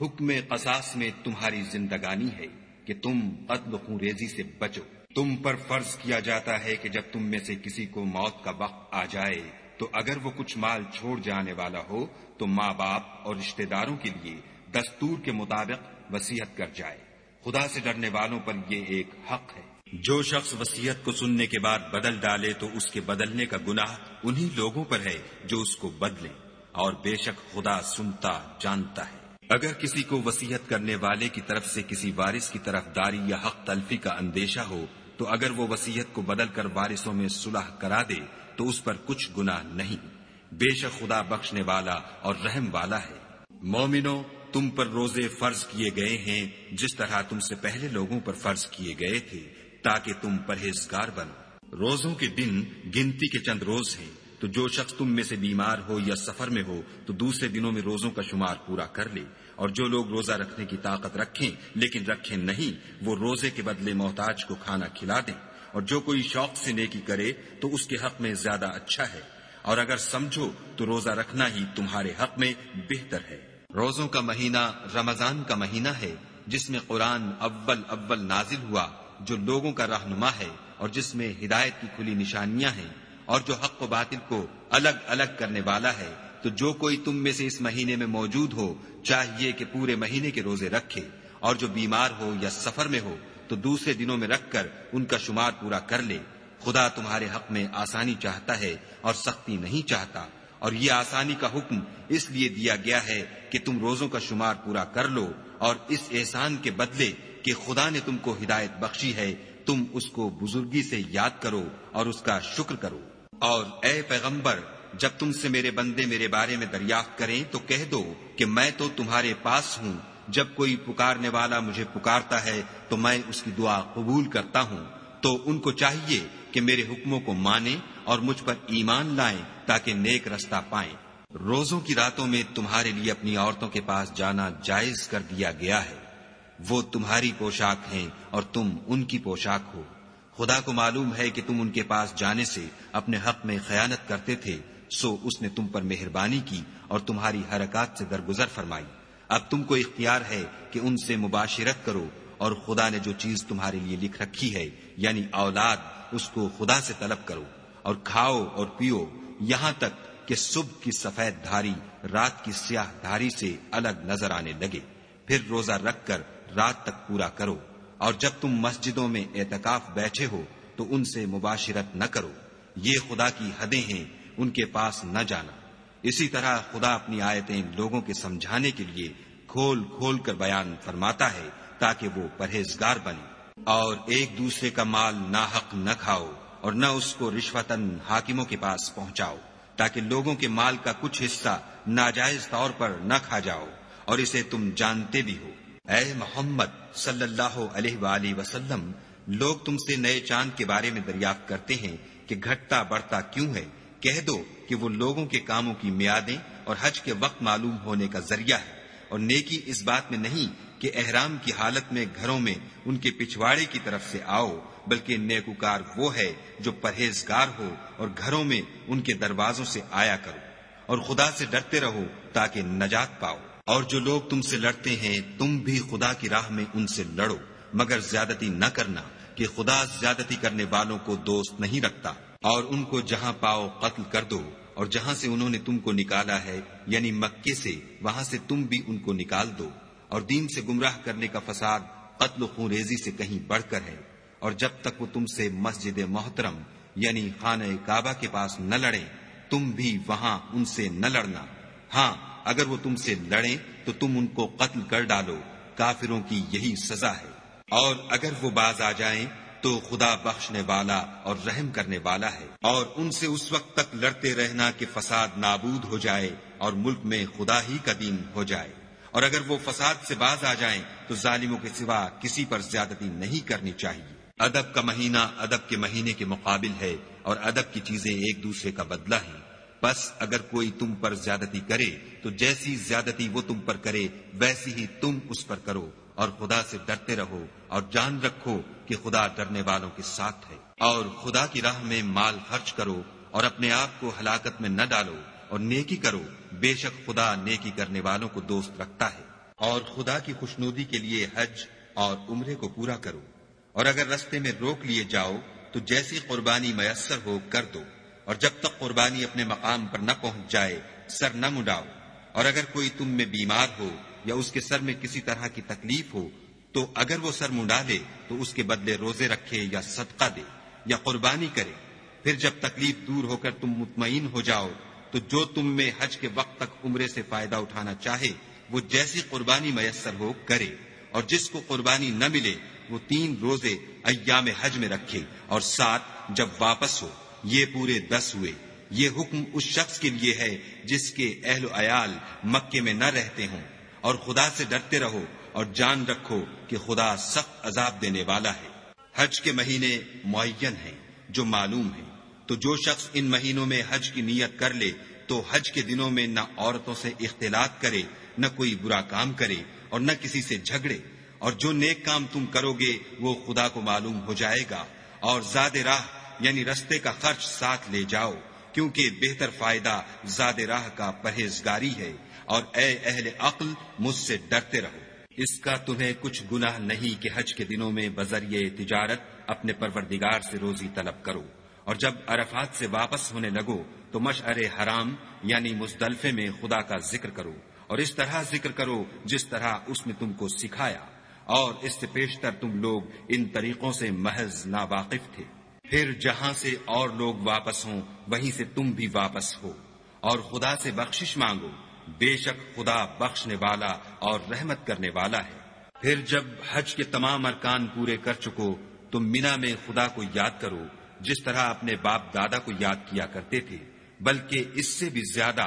حکم قصاص میں تمہاری زندگانی ہے کہ تم قتل خون ریزی سے بچو۔ تم پر فرض کیا جاتا ہے کہ جب تم میں سے کسی کو موت کا وقت آ جائے، تو اگر وہ کچھ مال چھوڑ جانے والا ہو تو ماں باپ اور رشتہ داروں کے لیے دستور کے مطابق وسیعت کر جائے۔ خدا سے ڈرنے والوں پر یہ ایک حق ہے۔ جو شخص وسیعت کو سننے کے بعد بدل ڈالے تو اس کے بدلنے کا گناہ انہی لوگوں پر ہے جو اس کو بدلے اور بے شک خدا سنتا، جانتا ہے۔ اگر کسی کو وسیعت کرنے والے کی طرف سے کسی وارث کی طرف داری یا حق تلفی کا اندیشہ ہو، تو اگر وہ وسیعت کو بدل کر وارثوں میں صلح کرا دے، تو اس پر کچھ گنا نہیں۔ بے شک خدا بخشنے والا اور رحم والا ہے۔ مومنو تم پر روزے فرض کیے گئے ہیں، جس طرح تم سے پہلے لوگوں پر فرض کیے گئے تھے، تاکہ تم پرہیزگار بنو۔ روزوں کے دن گنتی کے چند روز ہیں، تو جو شخص تم میں سے بیمار ہو یا سفر میں ہو، تو دوسرے دنوں میں روزوں کا شمار پورا کر لے۔ اور جو لوگ روزہ رکھنے کی طاقت رکھیں، لیکن رکھیں نہیں، وہ روزے کے بدلے محتاج کو کھانا کھلا دیں۔ اور جو کوئی شوق سے نیکی کرے، تو اس کے حق میں زیادہ اچھا ہے۔ اور اگر سمجھو تو روزہ رکھنا ہی تمہارے حق میں بہتر ہے۔ روزوں کا مہینہ رمضان کا مہینہ ہے، جس میں قرآن اول اول نازل ہوا، جو لوگوں کا رہنما ہے اور جس میں ہدایت کی کھلی نشانیاں ہیں اور جو حق و باطل کو الگ الگ کرنے والا ہے۔ تو جو کوئی تم میں سے اس مہینے میں موجود ہو، چاہیے کہ پورے مہینے کے روزے رکھے۔ اور جو بیمار ہو یا سفر میں ہو، تو دوسرے دنوں میں رکھ کر ان کا شمار پورا کر لے۔ خدا تمہارے حق میں آسانی چاہتا ہے اور سختی نہیں چاہتا۔ اور یہ آسانی کا حکم اس لیے دیا گیا ہے کہ تم روزوں کا شمار پورا کر لو اور اس احسان کے بدلے کہ خدا نے تم کو ہدایت بخشی ہے، تم اس کو بزرگی سے یاد کرو اور اس کا شکر کرو۔ اور اے پیغمبر، جب تم سے میرے بندے میرے بارے میں دریافت کریں تو کہہ دو کہ میں تو تمہارے پاس ہوں۔ جب کوئی پکارنے والا مجھے پکارتا ہے تو میں اس کی دعا قبول کرتا ہوں۔ تو ان کو چاہیے کہ میرے حکموں کو مانیں اور مجھ پر ایمان لائیں تاکہ نیک رستہ پائیں۔ روزوں کی راتوں میں تمہارے لیے اپنی عورتوں کے پاس جانا جائز کر دیا گیا ہے۔ وہ تمہاری پوشاک ہیں اور تم ان کی پوشاک ہو۔ خدا کو معلوم ہے کہ تم ان کے پاس جانے سے اپنے حق میں خیانت کرتے تھے، سو اس نے تم پر مہربانی کی اور تمہاری حرکات سے درگزر فرمائی۔ اب تم کو اختیار ہے کہ ان سے مباشرت کرو اور خدا نے جو چیز تمہارے لیے لکھ رکھی ہے یعنی اولاد، اس کو خدا سے طلب کرو اور کھاؤ اور پیو یہاں تک کہ صبح کی سفید دھاری، رات کی سیاہ دھاری سے الگ نظر آنے لگے۔ پھر روزہ رکھ کر رات تک پورا کرو اور جب تم مسجدوں میں اعتکاف بیٹھے ہو تو ان سے مباشرت نہ کرو۔ یہ خدا کی حدیں ہیں، ان کے پاس نہ جانا۔ اسی طرح خدا اپنی آیتیں لوگوں کے سمجھانے کے لیے کھول کھول کر بیان فرماتا ہے۔ تاکہ وہ پرہیزگار بنے۔ اور ایک دوسرے کا مال ناحق نہ کھاؤ اور نہ اس کو رشوتن حاکموں کے پاس پہنچاؤ، تاکہ لوگوں کے مال کا کچھ حصہ ناجائز طور پر نہ کھا جاؤ۔ اور اسے تم جانتے بھی ہو۔ اے محمد صلی اللہ علیہ وآلہ وسلم، لوگ تم سے نئے چاند کے بارے میں دریافت کرتے ہیں کہ گھٹتا بڑھتا کیوں ہے۔ کہہ دو کہ وہ لوگوں کے کاموں کی میادیں اور حج کے وقت معلوم ہونے کا ذریعہ ہے۔ اور نیکی اس بات میں نہیں کہ احرام کی حالت میں گھروں میں ان کے پچھواڑے کی طرف سے آؤ، بلکہ نیکوکار وہ ہے جو پرہیزگار ہو اور گھروں میں ان کے دروازوں سے آیا کرو اور خدا سے ڈرتے رہو تاکہ نجات پاؤ۔ اور جو لوگ تم سے لڑتے ہیں، تم بھی خدا کی راہ میں ان سے لڑو، مگر زیادتی نہ کرنا کہ خدا زیادتی کرنے والوں کو دوست نہیں رکھتا۔ اور ان کو جہاں پاؤ قتل کر دو، اور جہاں سے انہوں نے تم کو نکالا ہے یعنی مکے سے، وہاں سے تم بھی ان کو نکال دو۔ اور دین سے گمراہ کرنے کا فساد قتل و خون ریزی سے کہیں بڑھ کر ہے اور جب تک وہ تم سے مسجد محترم یعنی خانہ کعبہ کے پاس نہ لڑے، تم بھی وہاں ان سے نہ لڑنا۔ ہاں اگر وہ تم سے لڑیں تو تم ان کو قتل کر ڈالو، کافروں کی یہی سزا ہے۔ اور اگر وہ باز آ جائیں تو خدا بخشنے والا اور رحم کرنے والا ہے۔ اور ان سے اس وقت تک لڑتے رہنا کہ فساد نابود ہو جائے اور ملک میں خدا ہی کا دین ہو جائے۔ اور اگر وہ فساد سے باز آ جائیں تو ظالموں کے سوا کسی پر زیادتی نہیں کرنی چاہیے۔ ادب کا مہینہ ادب کے مہینے کے مقابل ہے اور ادب کی چیزیں ایک دوسرے کا بدلہ ہیں۔ بس اگر کوئی تم پر زیادتی کرے تو جیسی زیادتی وہ تم پر کرے، ویسی ہی تم اس پر کرو۔ اور خدا سے ڈرتے رہو اور جان رکھو کہ خدا ڈرنے والوں کے ساتھ ہے۔ اور خدا کی راہ میں مال خرچ کرو اور اپنے آپ کو ہلاکت میں نہ ڈالو اور نیکی کرو۔ بے شک خدا نیکی کرنے والوں کو دوست رکھتا ہے اور خدا کی خوشنودی کے لیے حج اور عمرے کو پورا کرو اور اگر رستے میں روک لیے جاؤ تو جیسی قربانی میسر ہو کر دو اور جب تک قربانی اپنے مقام پر نہ پہنچ جائے سر نہ مڈاؤ اور اگر کوئی تم میں بیمار ہو یا اس کے سر میں کسی طرح کی تکلیف ہو تو اگر وہ سر منڈا دے تو اس کے بدلے روزے رکھے یا صدقہ دے یا قربانی کرے پھر جب تکلیف دور ہو کر تم مطمئن ہو جاؤ تو جو تم میں حج کے وقت تک عمرے سے فائدہ اٹھانا چاہے، وہ جیسی قربانی میسر ہو، کرے۔ اور جس کو قربانی نہ ملے، وہ تین روزے ایام حج میں رکھے۔ اور سات جب واپس ہو، یہ پورے دس ہوئے۔ یہ حکم اس شخص کے لیے ہے جس کے اہل و عیال مکے میں نہ رہتے ہوں۔ اور خدا سے ڈرتے رہو اور جان رکھو کہ خدا سخت عذاب دینے والا ہے۔ حج کے مہینے معین ہیں، جو معلوم ہیں۔ تو جو شخص ان مہینوں میں حج کی نیت کر لے، تو حج کے دنوں میں نہ عورتوں سے اختلاط کرے، نہ کوئی برا کام کرے اور نہ کسی سے جھگڑے۔ اور جو نیک کام تم کرو گے، وہ خدا کو معلوم ہو جائے گا۔ اور زاد راہ یعنی رستے کا خرچ ساتھ لے جاؤ، کیونکہ بہتر فائدہ زاد راہ کا پرہیزگاری ہے۔ اور اے اہل عقل، مجھ سے ڈرتے رہو۔ اس کا تمہیں کچھ گناہ نہیں کہ حج کے دنوں میں بذریعے تجارت اپنے پروردگار سے روزی طلب کرو۔ اور جب عرفات سے واپس ہونے لگو تو مشعر حرام یعنی مزدلفے میں خدا کا ذکر کرو اور اس طرح ذکر کرو جس طرح اس نے تم کو سکھایا اور اس سے پیشتر تم لوگ ان طریقوں سے محض ناواقف تھے۔ پھر جہاں سے اور لوگ واپس ہوں، وہیں سے تم بھی واپس ہو اور خدا سے بخشش مانگو۔ بے شک خدا بخشنے والا اور رحمت کرنے والا ہے۔ پھر جب حج کے تمام ارکان پورے کر چکو، تم مینا میں خدا کو یاد کرو۔ جس طرح اپنے باپ دادا کو یاد کیا کرتے تھے، بلکہ اس سے بھی زیادہ۔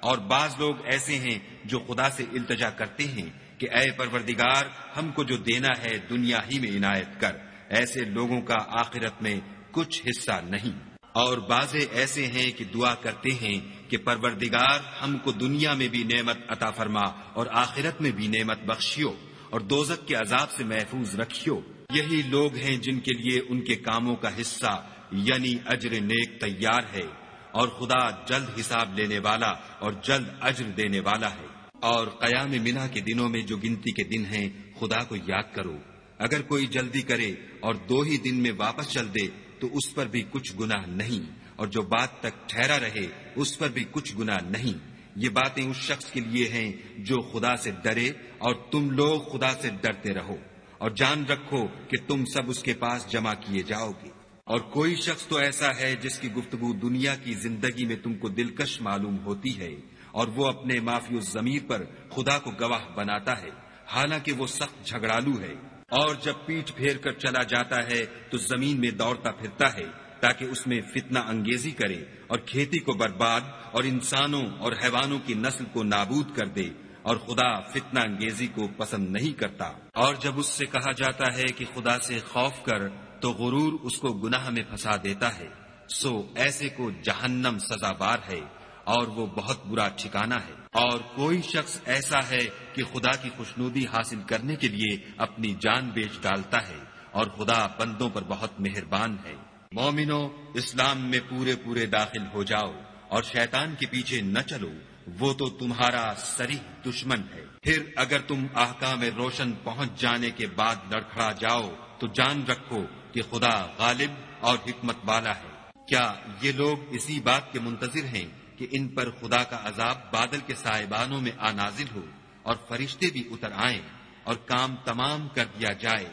اور بعض لوگ ایسے ہیں جو خدا سے التجا کرتے ہیں کہ اے پروردگار، ہم کو جو دینا ہے دنیا ہی میں عنایت کر۔ ایسے لوگوں کا آخرت میں کچھ حصہ نہیں۔ اور بعض ایسے ہیں کہ دعا کرتے ہیں کہ پروردگار، ہم کو دنیا میں بھی نعمت عطا فرما اور آخرت میں بھی نعمت بخشیو اور دوزک کے عذاب سے محفوظ رکھیو۔ یہی لوگ ہیں جن کے لیے ان کے کاموں کا حصہ یعنی اجر نیک تیار ہے، اور خدا جلد حساب لینے والا اور جلد اجر دینے والا ہے۔ اور قیام منا کے دنوں میں جو گنتی کے دن ہیں، خدا کو یاد کرو۔ اگر کوئی جلدی کرے اور دو ہی دن میں واپس چل دے، تو اس پر بھی کچھ گناہ نہیں۔ اور جو بات تک ٹھہرا رہے، اس پر بھی کچھ گناہ نہیں۔ یہ باتیں اس شخص کے لیے ہیں جو خدا سے ڈرے اور تم لوگ خدا سے ڈرتے رہو۔ اور جان رکھو کہ تم سب اس کے پاس جمع کیے جاؤ گے۔ اور کوئی شخص تو ایسا ہے جس کی گفتگو دنیا کی زندگی میں تم کو دلکش معلوم ہوتی ہے اور وہ اپنے معافی ضمیر پر خدا کو گواہ بناتا ہے، حالانکہ وہ سخت جھگڑالو ہے۔ اور جب پیٹ پھیر کر چلا جاتا ہے تو زمین میں دوڑتا پھرتا ہے تاکہ اس میں فتنہ انگیزی کرے اور کھیتی کو برباد اور انسانوں اور حیوانوں کی نسل کو نابود کر دے۔ اور خدا فتنہ انگیزی کو پسند نہیں کرتا۔ اور جب اس سے کہا جاتا ہے کہ خدا سے خوف کر، تو غرور اس کو گناہ میں پھنسا دیتا ہے۔ سو ایسے کو جہنم سزا بار ہے اور وہ بہت برا ٹھکانہ ہے۔ اور کوئی شخص ایسا ہے کہ خدا کی خوشنودی حاصل کرنے کے لیے اپنی جان بیچ ڈالتا ہے اور خدا بندوں پر بہت مہربان ہے۔ مومنو، اسلام میں پورے پورے داخل ہو جاؤ اور شیطان کے پیچھے نہ چلو۔ وہ تو تمہارا سریح دشمن ہے۔ پھر اگر تم احکام روشن پہنچ جانے کے بعد لڑکھڑا جاؤ، تو جان رکھو کہ خدا غالب اور حکمت والا ہے۔ کیا یہ لوگ اسی بات کے منتظر ہیں کہ ان پر خدا کا عذاب بادل کے صاحبانوں میں آنازل ہو اور فرشتے بھی اتر آئیں اور کام تمام کر دیا جائے؟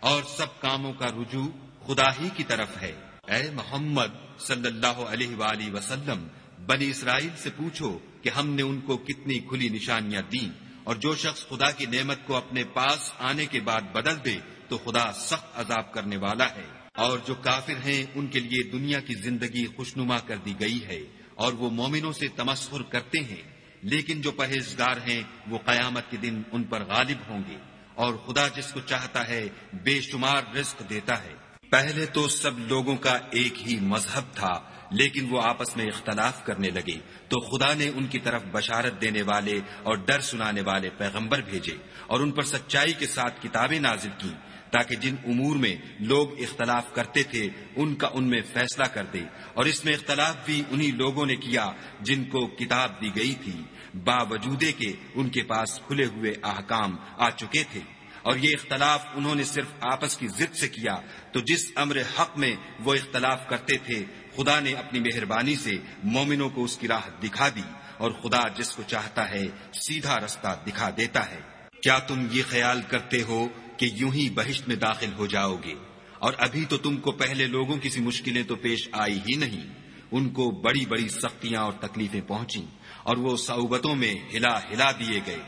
اور سب کاموں کا رجوع خدا ہی کی طرف ہے۔ اے محمد صلی اللہ علیہ وآلہ وسلم، بنی اسرائیل سے پوچھو کہ ہم نے ان کو کتنی کھلی نشانیاں دیں اور جو شخص خدا کی نعمت کو اپنے پاس آنے کے بعد بدل دے تو خدا سخت عذاب کرنے والا ہے۔ اور جو کافر ہیں، ان کے لیے دنیا کی زندگی خوشنما کر دی گئی ہے اور وہ مومنوں سے تمسخر کرتے ہیں۔ لیکن جو پرہیزگار ہیں، وہ قیامت کے دن ان پر غالب ہوں گے اور خدا جس کو چاہتا ہے، بے شمار رزق دیتا ہے۔ پہلے تو سب لوگوں کا ایک ہی مذہب تھا۔ لیکن وہ آپس میں اختلاف کرنے لگے تو خدا نے ان کی طرف بشارت دینے والے اور ڈر سنانے والے پیغمبر بھیجے اور ان پر سچائی کے ساتھ کتابیں نازل کی تاکہ جن امور میں لوگ اختلاف کرتے تھے، ان کا ان میں فیصلہ کر دے اور اس میں اختلاف بھی انہی لوگوں نے کیا جن کو کتاب دی گئی تھی باوجود کے ان کے پاس کھلے ہوئے احکام آ چکے تھے۔ اور یہ اختلاف انہوں نے صرف آپس کی ضد سے کیا تو جس امر حق میں وہ اختلاف کرتے تھے خدا نے اپنی مہربانی سے مومنوں کو اس کی راہ دکھا دی اور خدا جس کو چاہتا ہے سیدھا رستہ دکھا دیتا ہے۔ کیا تم یہ خیال کرتے ہو کہ یوں ہی بہشت میں داخل ہو جاؤ گے؟ اور ابھی تو تم کو پہلے لوگوں کی سی مشکلیں تو پیش آئی ہی نہیں۔ ان کو بڑی بڑی سختیاں اور تکلیفیں پہنچی اور وہ صعوبتوں میں ہلا ہلا دیے گئے۔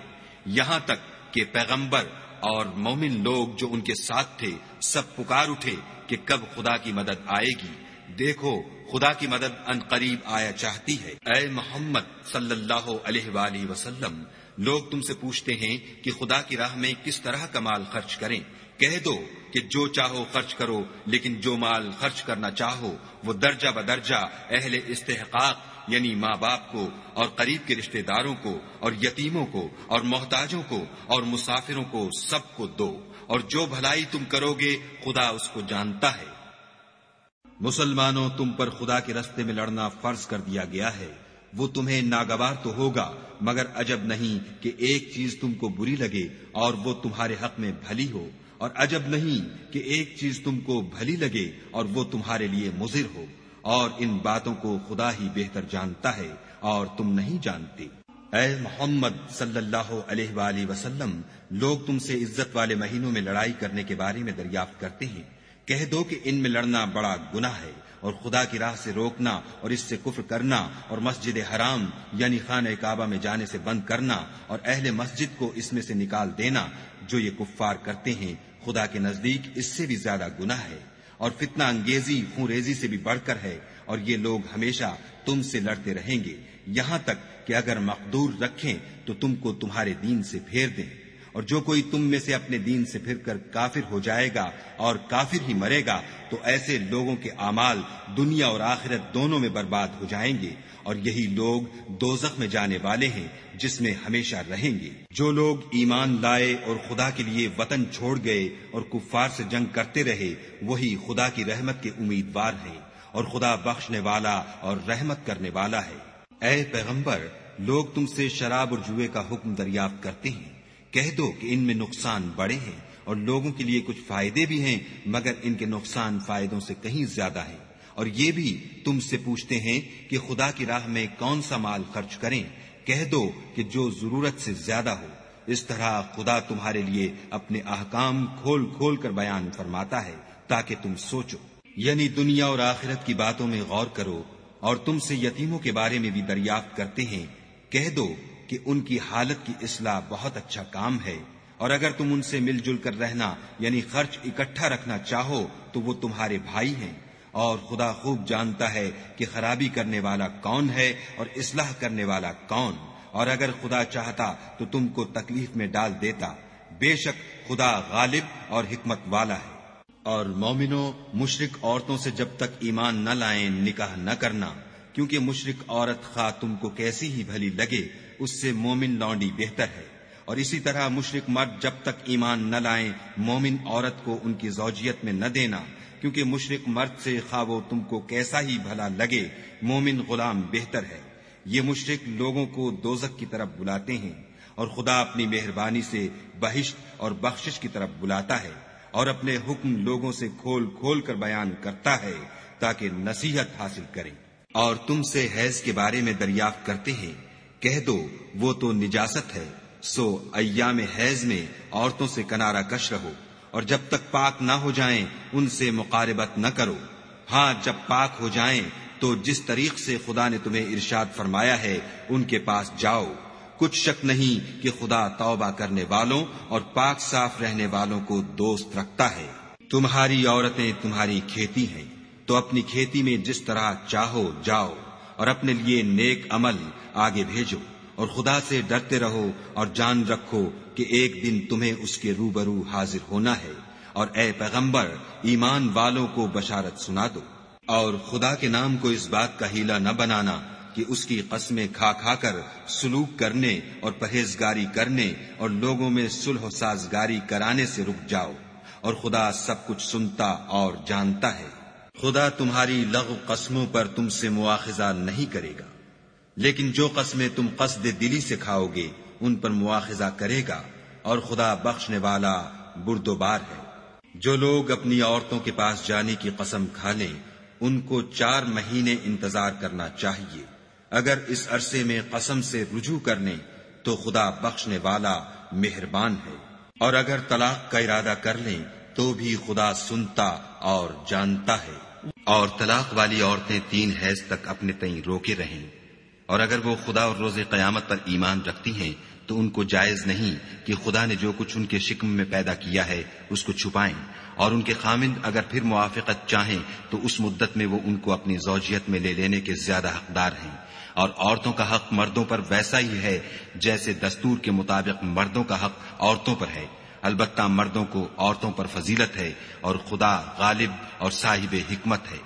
یہاں تک کہ پیغمبر اور مومن لوگ جو ان کے ساتھ تھے، سب پکار اٹھے کہ کب خدا کی مدد آئے گی۔ دیکھو، خدا کی مدد ان قریب آیا چاہتی ہے۔ اے محمد صلی اللہ علیہ وآلہ وسلم، لوگ تم سے پوچھتے ہیں کہ خدا کی راہ میں کس طرح کا مال خرچ کریں۔ کہہ دو کہ جو چاہو خرچ کرو، لیکن جو مال خرچ کرنا چاہو، وہ درجہ بدرجہ اہل استحقاق یعنی ماں باپ کو اور قریب کے رشتہ داروں کو اور یتیموں کو اور محتاجوں کو اور مسافروں کو سب کو دو۔ اور جو بھلائی تم کرو گے، خدا اس کو جانتا ہے۔ مسلمانوں، تم پر خدا کے رستے میں لڑنا فرض کر دیا گیا ہے۔ وہ تمہیں ناگوار تو ہوگا، مگر عجب نہیں کہ ایک چیز تم کو بری لگے اور وہ تمہارے حق میں بھلی ہو۔ اور عجب نہیں کہ ایک چیز تم کو بھلی لگے اور وہ تمہارے لیے مضر ہو۔ اور ان باتوں کو خدا ہی بہتر جانتا ہے اور تم نہیں جانتے۔ اے محمد صلی اللہ علیہ وآلہ وسلم، لوگ تم سے عزت والے مہینوں میں لڑائی کرنے کے بارے میں دریافت کرتے ہیں۔ کہہ دو کہ ان میں لڑنا بڑا گناہ ہے اور خدا کی راہ سے روکنا اور اس سے کفر کرنا اور مسجد حرام یعنی خانہ کعبہ میں جانے سے بند کرنا اور اہل مسجد کو اس میں سے نکال دینا جو یہ کفار کرتے ہیں، خدا کے نزدیک اس سے بھی زیادہ گناہ ہے اور فتنہ انگیزی، خون ریزی سے بھی بڑھ کر ہے اور یہ لوگ ہمیشہ تم سے لڑتے رہیں گے۔ یہاں تک کہ اگر مقدور رکھیں تو تم کو تمہارے دین سے پھیر دیں۔ اور جو کوئی تم میں سے اپنے دین سے پھر کر کافر ہو جائے گا اور کافر ہی مرے گا، تو ایسے لوگوں کے اعمال دنیا اور آخرت دونوں میں برباد ہو جائیں گے، اور یہی لوگ دوزخ میں جانے والے ہیں جس میں ہمیشہ رہیں گے۔ جو لوگ ایمان لائے اور خدا کے لیے وطن چھوڑ گئے اور کفار سے جنگ کرتے رہے، وہی خدا کی رحمت کے امیدوار ہیں، اور خدا بخشنے والا اور رحمت کرنے والا ہے۔ اے پیغمبر، لوگ تم سے شراب اور جوئے کا حکم دریافت کرتے ہیں۔ کہہ دو کہ ان میں نقصان بڑے ہیں اور لوگوں کے لیے کچھ فائدے بھی ہیں، مگر ان کے نقصان فائدوں سے کہیں زیادہ ہیں۔ اور یہ بھی تم سے پوچھتے ہیں کہ خدا کی راہ میں کون سا مال خرچ کریں۔ کہہ دو کہ جو ضرورت سے زیادہ ہو۔ اس طرح خدا تمہارے لیے اپنے احکام کھول کھول کر بیان فرماتا ہے، تاکہ تم سوچو۔ یعنی دنیا اور آخرت کی باتوں میں غور کرو اور تم سے یتیموں کے بارے میں بھی دریافت کرتے ہیں۔ کہہ دو کہ ان کی حالت کی اصلاح بہت اچھا کام ہے اور اگر تم ان سے مل جل کر رہنا یعنی خرچ اکٹھا رکھنا چاہو، تو وہ تمہارے بھائی ہیں۔ اور خدا خوب جانتا ہے کہ خرابی کرنے والا کون ہے اور اصلاح کرنے والا کون۔ اور اگر خدا چاہتا تو تم کو تکلیف میں ڈال دیتا۔ بے شک خدا غالب اور حکمت والا ہے۔ اور مومنوں مشرق عورتوں سے جب تک ایمان نہ لائیں، نکاح نہ کرنا، کیونکہ مشرق عورت خواہ تم کو کیسی ہی بھلی لگے اس سے مومن لانڈی بہتر ہے۔ اور اسی طرح مشرق مرد جب تک ایمان نہ لائیں، مومن عورت کو ان کی زوجیت میں نہ دینا۔ کیونکہ مشرق مرد سے خواہ وہ تم کو کیسا ہی بھلا لگے، مومن غلام بہتر ہے۔ یہ مشرق لوگوں کو دوزک کی طرف بلاتے ہیں۔ اور خدا اپنی مہربانی سے بہشت اور بخشش کی طرف بلاتا ہے۔ اور اپنے حکم لوگوں سے کھول کھول کر بیان کرتا ہے تاکہ نصیحت حاصل کریں۔ اور تم سے حیض کے بارے میں دریافت کرتے ہیں۔ کہہ دو، وہ تو نجاست ہے، سو ایام حیض میں عورتوں سے کنارہ کش رہو، اور جب تک پاک نہ ہو جائیں، ان سے مقاربت نہ کرو۔ ہاں جب پاک ہو جائیں، تو جس طریق سے خدا نے تمہیں ارشاد فرمایا ہے، ان کے پاس جاؤ۔ کچھ شک نہیں کہ خدا توبہ کرنے والوں اور پاک صاف رہنے والوں کو دوست رکھتا ہے۔ تمہاری عورتیں تمہاری کھیتی ہیں، تو اپنی کھیتی میں جس طرح چاہو، جاؤ۔ اور اپنے لیے نیک عمل آگے بھیجو اور خدا سے ڈرتے رہو اور جان رکھو کہ ایک دن تمہیں اس کے روبرو حاضر ہونا ہے اور اے پیغمبر، ایمان والوں کو بشارت سنا دو۔ اور خدا کے نام کو اس بات کا ہیلا نہ بنانا کہ اس کی قسمیں کھا کھا کر سلوک کرنے اور پرہیزگاری کرنے اور لوگوں میں سلح و سازگاری کرانے سے رک جاؤ اور خدا سب کچھ سنتا اور جانتا ہے۔ خدا تمہاری لغ قسموں پر تم سے مواخذہ نہیں کرے گا۔ لیکن جو قسمیں تم قصد دلی سے کھاؤ گے، ان پر مواخذہ کرے گا۔ اور خدا بخشنے والا بردوبار ہے۔ جو لوگ اپنی عورتوں کے پاس جانے کی قسم کھا لیں، ان کو چار مہینے انتظار کرنا چاہیے۔ اگر اس عرصے میں قسم سے رجوع کرنے تو خدا بخشنے والا مہربان ہے۔ اور اگر طلاق کا ارادہ کر لیں تو بھی خدا سنتا اور جانتا ہے۔ اور طلاق والی عورتیں تین حیض تک اپنے تئیں روکے رہیں۔ اور اگر وہ خدا اور روز قیامت پر ایمان رکھتی ہیں، تو ان کو جائز نہیں کہ خدا نے جو کچھ ان کے شکم میں پیدا کیا ہے، اس کو چھپائیں۔ اور ان کے خامند اگر پھر موافقت چاہیں، تو اس مدت میں وہ ان کو اپنی زوجیت میں لے لینے کے زیادہ حقدار ہیں۔ اور عورتوں کا حق مردوں پر ویسا ہی ہے، جیسے دستور کے مطابق مردوں کا حق عورتوں پر ہے۔ البتہ مردوں کو عورتوں پر فضیلت ہے اور خدا غالب اور صاحب حکمت ہے۔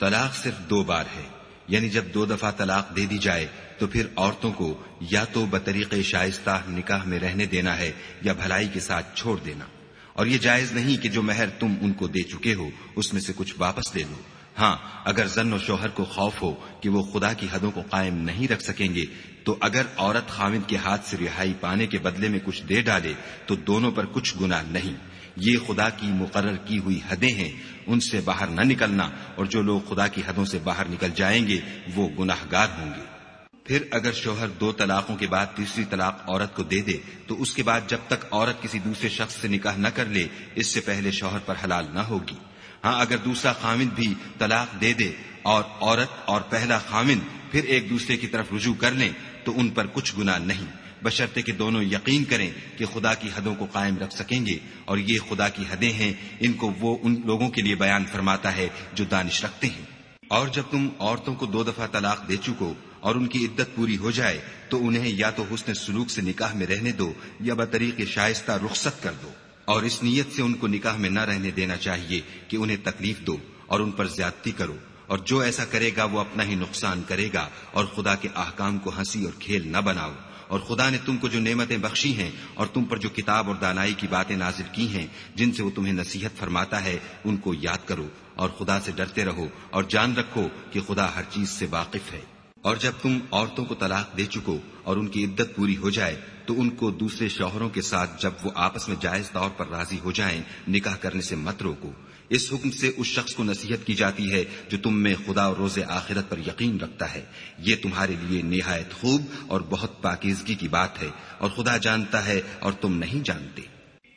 طلاق صرف دو بار ہے یعنی جب دو دفعہ طلاق دے دی جائے تو پھر عورتوں کو یا تو بطریق شائستہ نکاح میں رہنے دینا ہے یا بھلائی کے ساتھ چھوڑ دینا۔ اور یہ جائز نہیں کہ جو مہر تم ان کو دے چکے ہو، اس میں سے کچھ واپس لے لو۔ ہاں اگر زن و شوہر کو خوف ہو کہ وہ خدا کی حدوں کو قائم نہیں رکھ سکیں گے، تو اگر عورت خامد کے ہاتھ سے رہائی پانے کے بدلے میں کچھ دے ڈالے، تو دونوں پر کچھ گناہ نہیں۔ یہ خدا کی مقرر کی ہوئی حدیں ہیں، ان سے باہر نہ نکلنا، اور جو لوگ خدا کی حدوں سے باہر نکل جائیں گے، وہ گناہ گار ہوں گے۔ پھر اگر شوہر دو طلاقوں کے بعد تیسری طلاق عورت کو دے دے، تو اس کے بعد جب تک عورت کسی دوسرے شخص سے نکاح نہ کر لے، اس سے پہلے شوہر پر حلال نہ ہوگی۔ ہاں اگر دوسرا خامد بھی طلاق دے دے اور عورت اور پہلا خامد پھر ایک دوسرے کی طرف رجوع کر لیں، تو ان پر کچھ گناہ نہیں۔ بشرطے کہ دونوں یقین کریں کہ خدا کی حدوں کو قائم رکھ سکیں گے، اور یہ خدا کی حدیں ہیں، ان کو وہ ان لوگوں کے لیے بیان فرماتا ہے جو دانش رکھتے ہیں۔ اور جب تم عورتوں کو دو دفعہ طلاق دے چکو اور ان کی عدت پوری ہو جائے، تو انہیں یا تو حسن سلوک سے نکاح میں رہنے دو، یا بطریق شائستہ رخصت کر دو۔ اور اس نیت سے ان کو نکاح میں نہ رہنے دینا چاہیے کہ انہیں تکلیف دو اور ان پر زیادتی کرو اور جو ایسا کرے گا وہ اپنا ہی نقصان کرے گا اور خدا کے احکام کو ہنسی اور کھیل نہ بناؤ اور خدا نے تم کو جو نعمتیں بخشی ہیں اور تم پر جو کتاب اور دانائی کی باتیں نازل کی ہیں جن سے وہ تمہیں نصیحت فرماتا ہے ان کو یاد کرو اور خدا سے ڈرتے رہو اور جان رکھو کہ خدا ہر چیز سے واقف ہے اور جب تم عورتوں کو طلاق دے چکو اور ان کی عدت پوری ہو جائے، تو ان کو دوسرے شوہروں کے ساتھ جب وہ آپس میں جائز طور پر راضی ہو جائیں، نکاح کرنے سے مت روکو۔ اس حکم سے اس شخص کو نصیحت کی جاتی ہے جو تم میں خدا اور روز آخرت پر یقین رکھتا ہے۔ یہ تمہارے لیے نہایت خوب اور بہت پاکیزگی کی بات ہے اور خدا جانتا ہے اور تم نہیں جانتے۔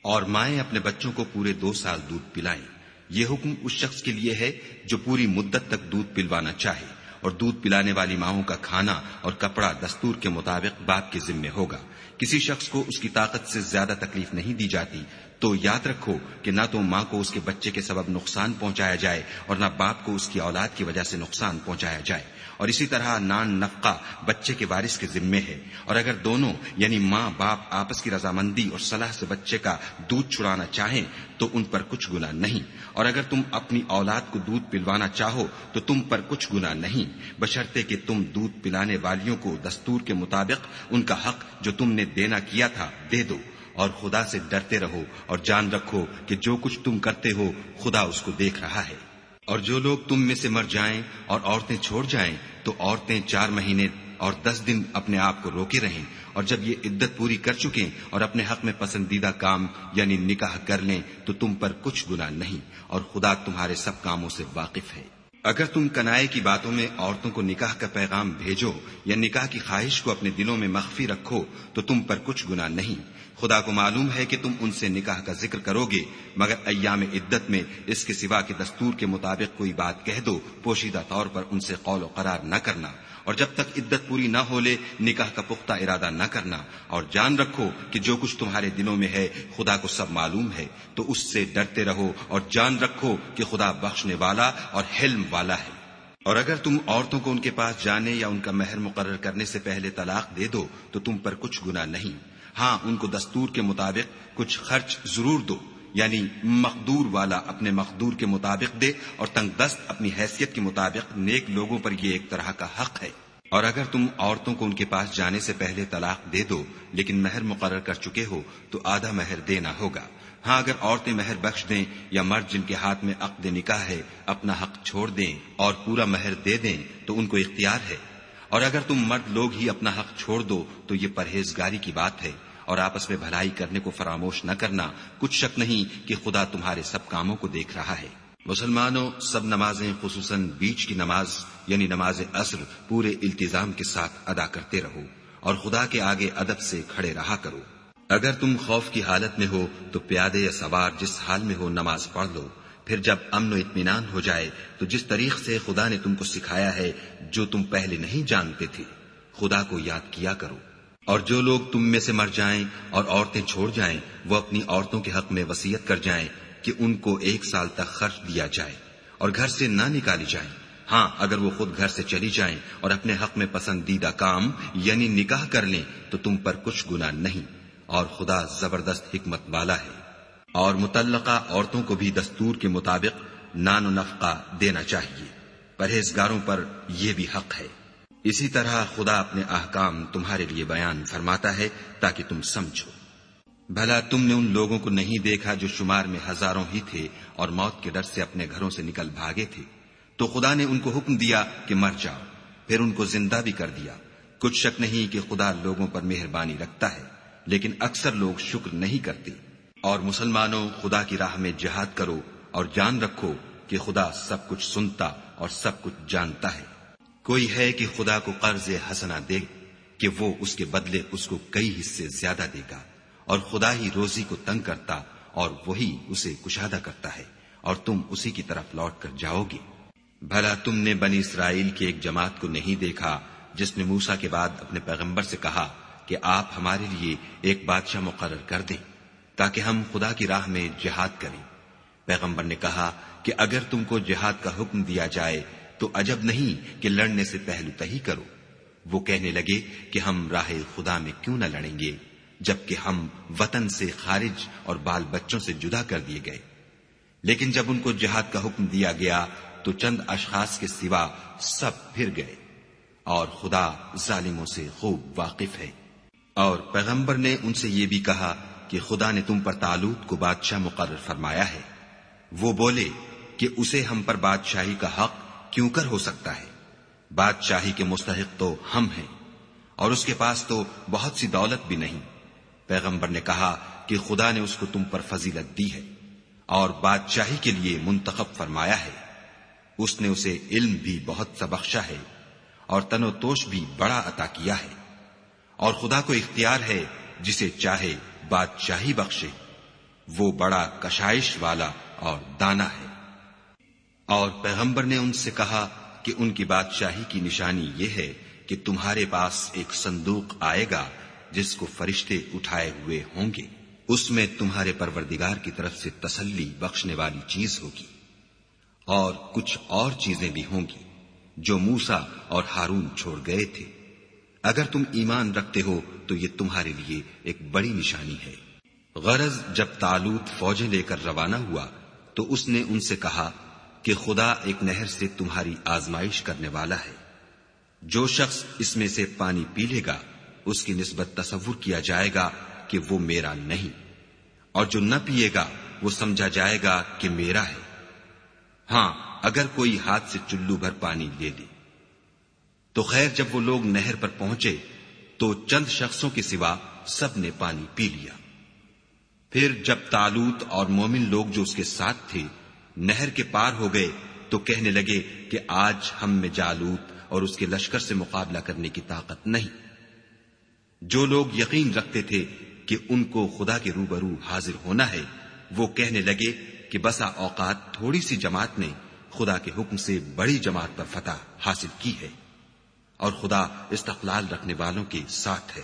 اور مائیں اپنے بچوں کو پورے دو سال دودھ پلائیں۔ یہ حکم اس شخص کے لیے ہے جو پوری مدت تک دودھ پلوانا چاہے۔ اور دودھ پلانے والی ماؤں کا کھانا اور کپڑا دستور کے مطابق باپ کے ذمے ہوگا۔ کسی شخص کو اس کی طاقت سے زیادہ تکلیف نہیں دی جاتی۔ تو یاد رکھو کہ نہ تو ماں کو اس کے بچے کے سبب نقصان پہنچایا جائے اور نہ باپ کو اس کی اولاد کی وجہ سے نقصان پہنچایا جائے۔ اور اسی طرح نان نفقہ بچے کے وارث کے ذمے ہے۔ اور اگر دونوں یعنی ماں، باپ آپس کی رضامندی اور صلاح سے بچے کا دودھ چھڑانا چاہیں تو ان پر کچھ گنا نہیں۔ اور اگر تم اپنی اولاد کو دودھ پلوانا چاہو تو تم پر کچھ گنا نہیں۔ بشرطے کہ تم دودھ پلانے والیوں کو دستور کے مطابق ان کا حق جو تم نے دینا کیا تھا دے دو۔ اور خدا سے ڈرتے رہو اور جان رکھو کہ جو کچھ تم کرتے ہو خدا اس کو دیکھ رہا ہے۔ اور جو لوگ تم میں سے مر جائیں اور عورتیں چھوڑ جائیں، تو عورتیں چار مہینے اور دس دن اپنے آپ کو روکے رہیں۔ اور جب یہ عدت پوری کر چکیں اور اپنے حق میں پسندیدہ کام یعنی نکاح کر لیں، تو تم پر کچھ گنا نہیں۔ اور خدا تمہارے سب کاموں سے واقف ہے۔ اگر تم کنائے کی باتوں میں عورتوں کو نکاح کا پیغام بھیجو یا نکاح کی خواہش کو اپنے دلوں میں مخفی رکھو، تو تم پر کچھ گنا نہیں۔ خدا کو معلوم ہے کہ تم ان سے نکاح کا ذکر کرو گے، مگر ایام عدت میں اس کے سوا کے دستور کے مطابق کوئی بات کہہ دو، پوشیدہ طور پر ان سے قول و قرار نہ کرنا۔ اور جب تک عدت پوری نہ ہو لے، نکاح کا پختہ ارادہ نہ کرنا۔ اور جان رکھو کہ جو کچھ تمہارے دلوں میں ہے، خدا کو سب معلوم ہے۔ تو اس سے ڈرتے رہو اور جان رکھو کہ خدا بخشنے والا اور حلم والا ہے۔ اور اگر تم عورتوں کو ان کے پاس جانے یا ان کا مہر مقرر کرنے سے پہلے طلاق دے دو، تو تم پر کچھ گنا نہیں۔ ہاں ان کو دستور کے مطابق کچھ خرچ ضرور دو یعنی مقدور والا اپنے مقدور کے مطابق دے اور تنگ دست اپنی حیثیت کے مطابق نیک لوگوں پر یہ ایک طرح کا حق ہے۔ اور اگر تم عورتوں کو ان کے پاس جانے سے پہلے طلاق دے دو، لیکن مہر مقرر کر چکے ہو، تو آدھا مہر دینا ہوگا۔ ہاں اگر عورتیں مہر بخش دیں یا مرد جن کے ہاتھ میں عقد نکاح ہے، اپنا حق چھوڑ دیں اور پورا مہر دے دیں، تو ان کو اختیار ہے۔ اور اگر تم مرد لوگ ہی اپنا حق چھوڑ دو، تو یہ پرہیزگاری کی بات ہے، اور آپس میں بھلائی کرنے کو فراموش نہ کرنا کچھ شک نہیں کہ خدا تمہارے سب کاموں کو دیکھ رہا ہے۔ مسلمانوں، سب نمازیں خصوصاً بیچ کی نماز یعنی نماز عصر، پورے التزام کے ساتھ ادا کرتے رہو، اور خدا کے آگے ادب سے کھڑے رہا کرو۔ اگر تم خوف کی حالت میں ہو، تو پیادے یا سوار جس حال میں ہو نماز پڑھ لو۔ پھر جب امن و اطمینان ہو جائے، تو جس طریق سے خدا نے تم کو سکھایا ہے، جو تم پہلے نہیں جانتے تھے، خدا کو یاد کیا کرو۔ اور جو لوگ تم میں سے مر جائیں اور عورتیں چھوڑ جائیں، وہ اپنی عورتوں کے حق میں وسیعت کر جائیں کہ ان کو ایک سال تک خرچ دیا جائے اور گھر سے نہ نکالی جائیں۔ ہاں اگر وہ خود گھر سے چلی جائیں اور اپنے حق میں پسندیدہ کام یعنی نکاح کر لیں، تو تم پر کچھ گنا نہیں۔ اور خدا زبردست حکمت والا ہے۔ اور متعلقہ عورتوں کو بھی دستور کے مطابق نان و نفقہ دینا چاہیے۔ پرہیزگاروں پر یہ بھی حق ہے۔ اسی طرح خدا اپنے احکام تمہارے لیے بیان فرماتا ہے تاکہ تم سمجھو۔ بھلا تم نے ان لوگوں کو نہیں دیکھا جو شمار میں ہزاروں ہی تھے اور موت کے ڈر سے اپنے گھروں سے نکل بھاگے تھے۔ تو خدا نے ان کو حکم دیا کہ مر جاؤ۔ پھر ان کو زندہ بھی کر دیا۔ کچھ شک نہیں کہ خدا لوگوں پر مہربانی رکھتا ہے، لیکن اکثر لوگ شکر نہیں کرتے۔ اور مسلمانوں، خدا کی راہ میں جہاد کرو اور جان رکھو کہ خدا سب کچھ سنتا اور سب کچھ جانتا ہے۔ کوئی ہے کہ خدا کو قرض حسنا دے کہ وہ اس کے بدلے اس کو کئی حصے زیادہ دے گا اور خدا ہی روزی کو تنگ کرتا اور وہی اسے کشادہ کرتا ہے اور تم اسی کی طرف لوٹ کر جاؤ گے۔ بھلا تم نے بنی اسرائیل کی ایک جماعت کو نہیں دیکھا جس نے موسا کے بعد اپنے پیغمبر سے کہا کہ آپ ہمارے لیے ایک بادشاہ مقرر کر دیں۔ تاکہ ہم خدا کی راہ میں جہاد کریں۔ پیغمبر نے کہا کہ اگر تم کو جہاد کا حکم دیا جائے، تو عجب نہیں کہ لڑنے سے پہلو تہی کرو۔ وہ کہنے لگے کہ ہم راہ خدا میں کیوں نہ لڑیں گے، جبکہ ہم وطن سے خارج اور بال بچوں سے جدا کر دیے گئے۔ لیکن جب ان کو جہاد کا حکم دیا گیا، تو چند اشخاص کے سوا سب پھر گئے اور خدا ظالموں سے خوب واقف ہے۔ اور پیغمبر نے ان سے یہ بھی کہا کہ خدا نے تم پر تعلق کو بادشاہ مقرر فرمایا ہے۔ وہ بولے کہ اسے ہم پر بادشاہی کا حق کیوں کر ہو سکتا ہے؟ بادشاہی کے مستحق تو ہم ہیں، اور اس کے پاس تو بہت سی دولت بھی نہیں۔ پیغمبر نے کہا کہ خدا نے اس کو تم پر فضیلت دی ہے، اور بادشاہی کے لیے منتخب فرمایا ہے۔ اس نے اسے علم بھی بہت سا بخشا ہے، اور تن و توش بھی بڑا عطا کیا ہے۔ اور خدا کو اختیار ہے جسے چاہے بادشاہی بخشے۔ وہ بڑا کشائش والا اور دانا ہے۔ اور پیغمبر نے ان سے کہا کہ ان کی بادشاہی کی نشانی یہ ہے کہ تمہارے پاس ایک صندوق آئے گا جس کو فرشتے اٹھائے ہوئے ہوں گے۔ اس میں تمہارے پروردگار کی طرف سے تسلی بخشنے والی چیز ہوگی۔ اور کچھ اور چیزیں بھی ہوں گی جو موسا اور ہارون چھوڑ گئے تھے۔ اگر تم ایمان رکھتے ہو تو یہ تمہارے لیے ایک بڑی نشانی ہے۔ غرض جب تالوت فوجیں لے کر روانہ ہوا، تو اس نے ان سے کہا کہ خدا ایک نہر سے تمہاری آزمائش کرنے والا ہے۔ جو شخص اس میں سے پانی پی لے گا، اس کی نسبت تصور کیا جائے گا کہ وہ میرا نہیں۔ اور جو نہ پیے گا، وہ سمجھا جائے گا کہ میرا ہے۔ ہاں اگر کوئی ہاتھ سے چلو بھر پانی لے لے۔ تو خیر جب وہ لوگ نہر پر پہنچے تو چند شخصوں کے سوا سب نے پانی پی لیا۔ پھر جب تالوت اور مومن لوگ جو اس کے ساتھ تھے نہر کے پار ہو گئے تو کہنے لگے کہ آج ہم میں جالوت اور اس کے لشکر سے مقابلہ کرنے کی طاقت نہیں۔ جو لوگ یقین رکھتے تھے کہ ان کو خدا کے روبرو حاضر ہونا ہے، وہ کہنے لگے کہ بسا اوقات تھوڑی سی جماعت نے خدا کے حکم سے بڑی جماعت پر فتح حاصل کی ہے۔ اور خدا استقلال رکھنے والوں کے ساتھ ہے۔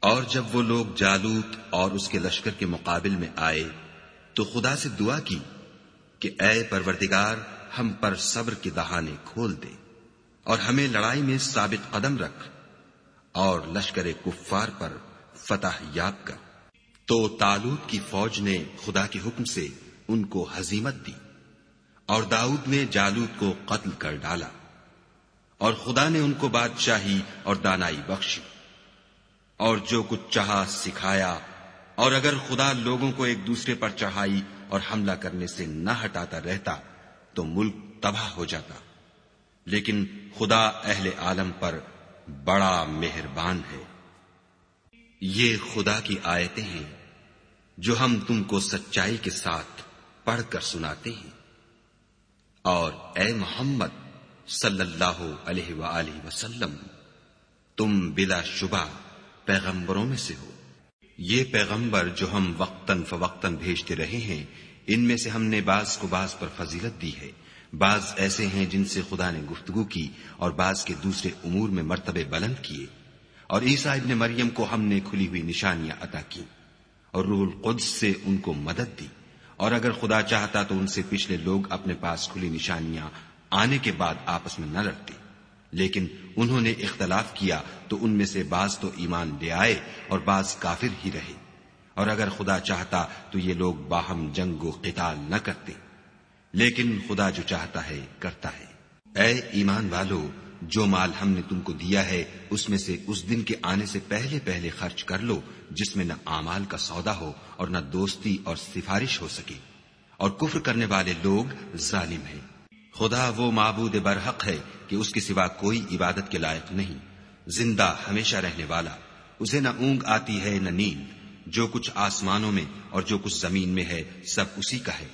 اور جب وہ لوگ جالوت اور اس کے لشکر کے مقابل میں آئے، تو خدا سے دعا کی کہ اے پروردگار، ہم پر صبر کے دہانے کھول دے اور ہمیں لڑائی میں ثابت قدم رکھ اور لشکر کفار پر فتح یاب کر۔ تو تالوت کی فوج نے خدا کے حکم سے ان کو حزیمت دی اور داؤد نے جالوت کو قتل کر ڈالا۔ اور خدا نے ان کو بادشاہی اور دانائی بخشی۔ اور جو کچھ چاہا سکھایا، اور اگر خدا لوگوں کو ایک دوسرے پر چڑھائی اور حملہ کرنے سے نہ ہٹاتا رہتا، تو ملک تباہ ہو جاتا۔ لیکن خدا اہل عالم پر بڑا مہربان ہے۔ یہ خدا کی آیتیں ہیں، جو ہم تم کو سچائی کے ساتھ پڑھ کر سناتے ہیں۔ اور اے محمد صلی اللہ علیہ وآلہ وسلم، تم بلا شبہ پیغمبروں میں سے ہو۔ یہ پیغمبر جو ہم وقتاً فوقتاً بھیجتے رہے ہیں، ان میں سے ہم نے بعض کو بعض پر فضیلت دی ہے۔ بعض ایسے ہیں جن سے خدا نے گفتگو کی اور بعض کے دوسرے امور میں مرتبے بلند کیے۔ اور عیسیٰ ابن مریم کو ہم نے کھلی ہوئی نشانیاں عطا کی اور روح القدس سے ان کو مدد دی۔ اور اگر خدا چاہتا تو ان سے پچھلے لوگ اپنے پاس کھلی نشانیاں آنے کے بعد آپس میں نہ لڑتے لیکن انہوں نے اختلاف کیا تو ان میں سے بعض تو ایمان لے آئے اور بعض کافر ہی رہے۔ اور اگر خدا چاہتا تو یہ لوگ باہم جنگ و قتال نہ کرتے۔ لیکن خدا جو چاہتا ہے، کرتا ہے۔ اے ایمان والو، جو مال ہم نے تم کو دیا ہے، اس میں سے اس دن کے آنے سے پہلے پہلے خرچ کر لو، جس میں نہ امال کا سودا ہو اور نہ دوستی اور سفارش ہو سکے۔ اور کفر کرنے والے لوگ ظالم ہیں۔ خدا وہ معبود برحق ہے کہ اس کے سوا کوئی عبادت کے لائق نہیں۔ زندہ ہمیشہ رہنے والا، اسے نہ اونگ آتی ہے نہ نیند۔ جو کچھ آسمانوں میں اور جو کچھ زمین میں ہے، سب اسی کا ہے۔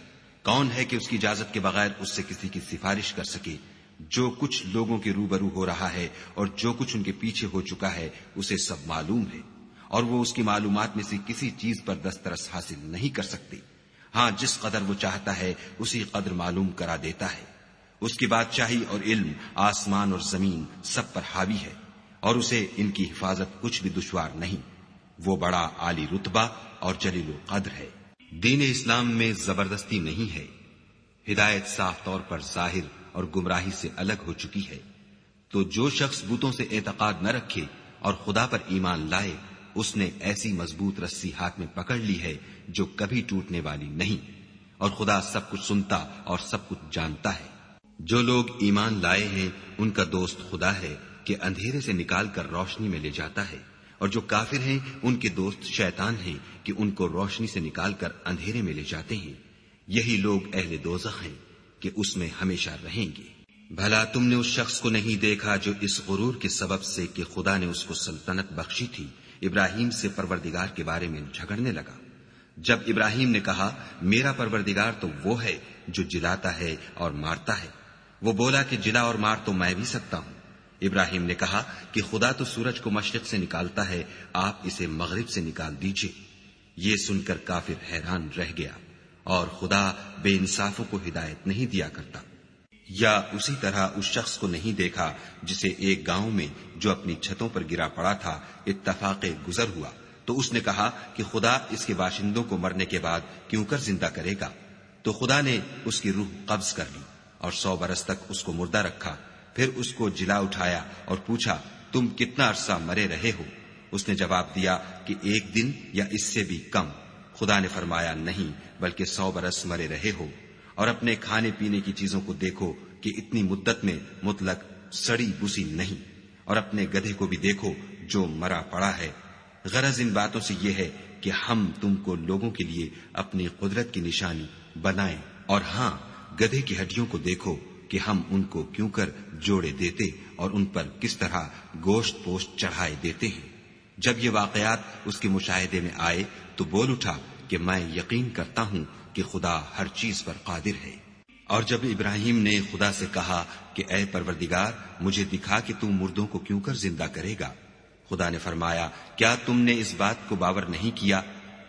کون ہے کہ اس کی اجازت کے بغیر اس سے کسی کی سفارش کر سکے؟ جو کچھ لوگوں کے روبرو ہو رہا ہے اور جو کچھ ان کے پیچھے ہو چکا ہے، اسے سب معلوم ہے۔ اور وہ اس کی معلومات میں سے کسی چیز پر دسترس حاصل نہیں کر سکتے۔ ہاں جس قدر وہ چاہتا ہے، اسی قدر معلوم کرا دیتا ہے۔ اس کی بادشاہی اور علم، آسمان اور زمین سب پر حاوی ہے اور اسے ان کی حفاظت کچھ بھی دشوار نہیں۔ وہ بڑا عالی رتبہ اور جلیل و قدر ہے۔ دین اسلام میں زبردستی نہیں ہے۔ ہدایت صاف طور پر ظاہر اور گمراہی سے الگ ہو چکی ہے۔ تو جو شخص بوتوں سے اعتقاد نہ رکھے اور خدا پر ایمان لائے، اس نے ایسی مضبوط رسی ہاتھ میں پکڑ لی ہے جو کبھی ٹوٹنے والی نہیں۔ اور خدا سب کچھ سنتا اور سب کچھ جانتا ہے۔ جو لوگ ایمان لائے ہیں، ان کا دوست خدا ہے کہ اندھیرے سے نکال کر روشنی میں لے جاتا ہے۔ اور جو کافر ہیں، ان کے دوست شیطان ہیں کہ ان کو روشنی سے نکال کر اندھیرے میں لے جاتے ہیں۔ یہی لوگ اہل دوزخ ہیں کہ اس میں ہمیشہ رہیں گے۔ بھلا تم نے اس شخص کو نہیں دیکھا جو اس غرور کے سبب سے کہ خدا نے اس کو سلطنت بخشی تھی۔ ابراہیم سے پروردگار کے بارے میں جھگڑنے لگا۔ جب ابراہیم نے کہا، میرا پروردگار تو وہ ہے جو جلاتا ہے اور مارتا ہے وہ بولا کہ جلا اور مار تو میں بھی سکتا ہوں۔ ابراہیم نے کہا کہ خدا تو سورج کو مشرق سے نکالتا ہے، آپ اسے مغرب سے نکال دیجیے۔ یہ سن کر کافر حیران رہ گیا اور خدا بے انصافوں کو ہدایت نہیں دیا کرتا۔ یا اسی طرح اس شخص کو نہیں دیکھا جسے ایک گاؤں میں جو اپنی چھتوں پر گرا پڑا تھا اتفاق گزر ہوا۔ تو اس نے کہا کہ خدا اس کے باشندوں کو مرنے کے بعد کیوں کر زندہ کرے گا؟ تو خدا نے اس کی روح قبض کر لی۔ اور سو برس تک اس کو مردہ رکھا۔ پھر اس کو جلا اٹھایا اور پوچھا، تم کتنا عرصہ مرے رہے ہو؟ اس نے جواب دیا کہ ایک دن یا اس سے بھی کم۔ خدا نے فرمایا، نہیں، بلکہ سو برس مرے رہے ہو۔ اور اپنے کھانے پینے کی چیزوں کو دیکھو کہ اتنی مدت میں مطلق سڑی بسی نہیں۔ اور اپنے گدھے کو بھی دیکھو جو مرا پڑا ہے۔ غرض ان باتوں سے یہ ہے کہ ہم تم کو لوگوں کے لیے اپنی قدرت کی نشانی بنائیں۔ اور ہاں گدھے کی ہڈیوں کو دیکھو کہ ہم ان کو کیوں کر جوڑے دیتے اور ان پر کس طرح گوشت پوشت چڑھائے دیتے ہیں۔ جب یہ واقعات اس کے مشاہدے میں آئے تو بول اٹھا کہ میں یقین کرتا ہوں کہ خدا ہر چیز پر قادر ہے۔ اور جب ابراہیم نے خدا سے کہا کہ اے پروردگار، مجھے دکھا کہ تم مردوں کو کیوں کر زندہ کرے گا؟ خدا نے فرمایا، کیا تم نے اس بات کو باور نہیں کیا؟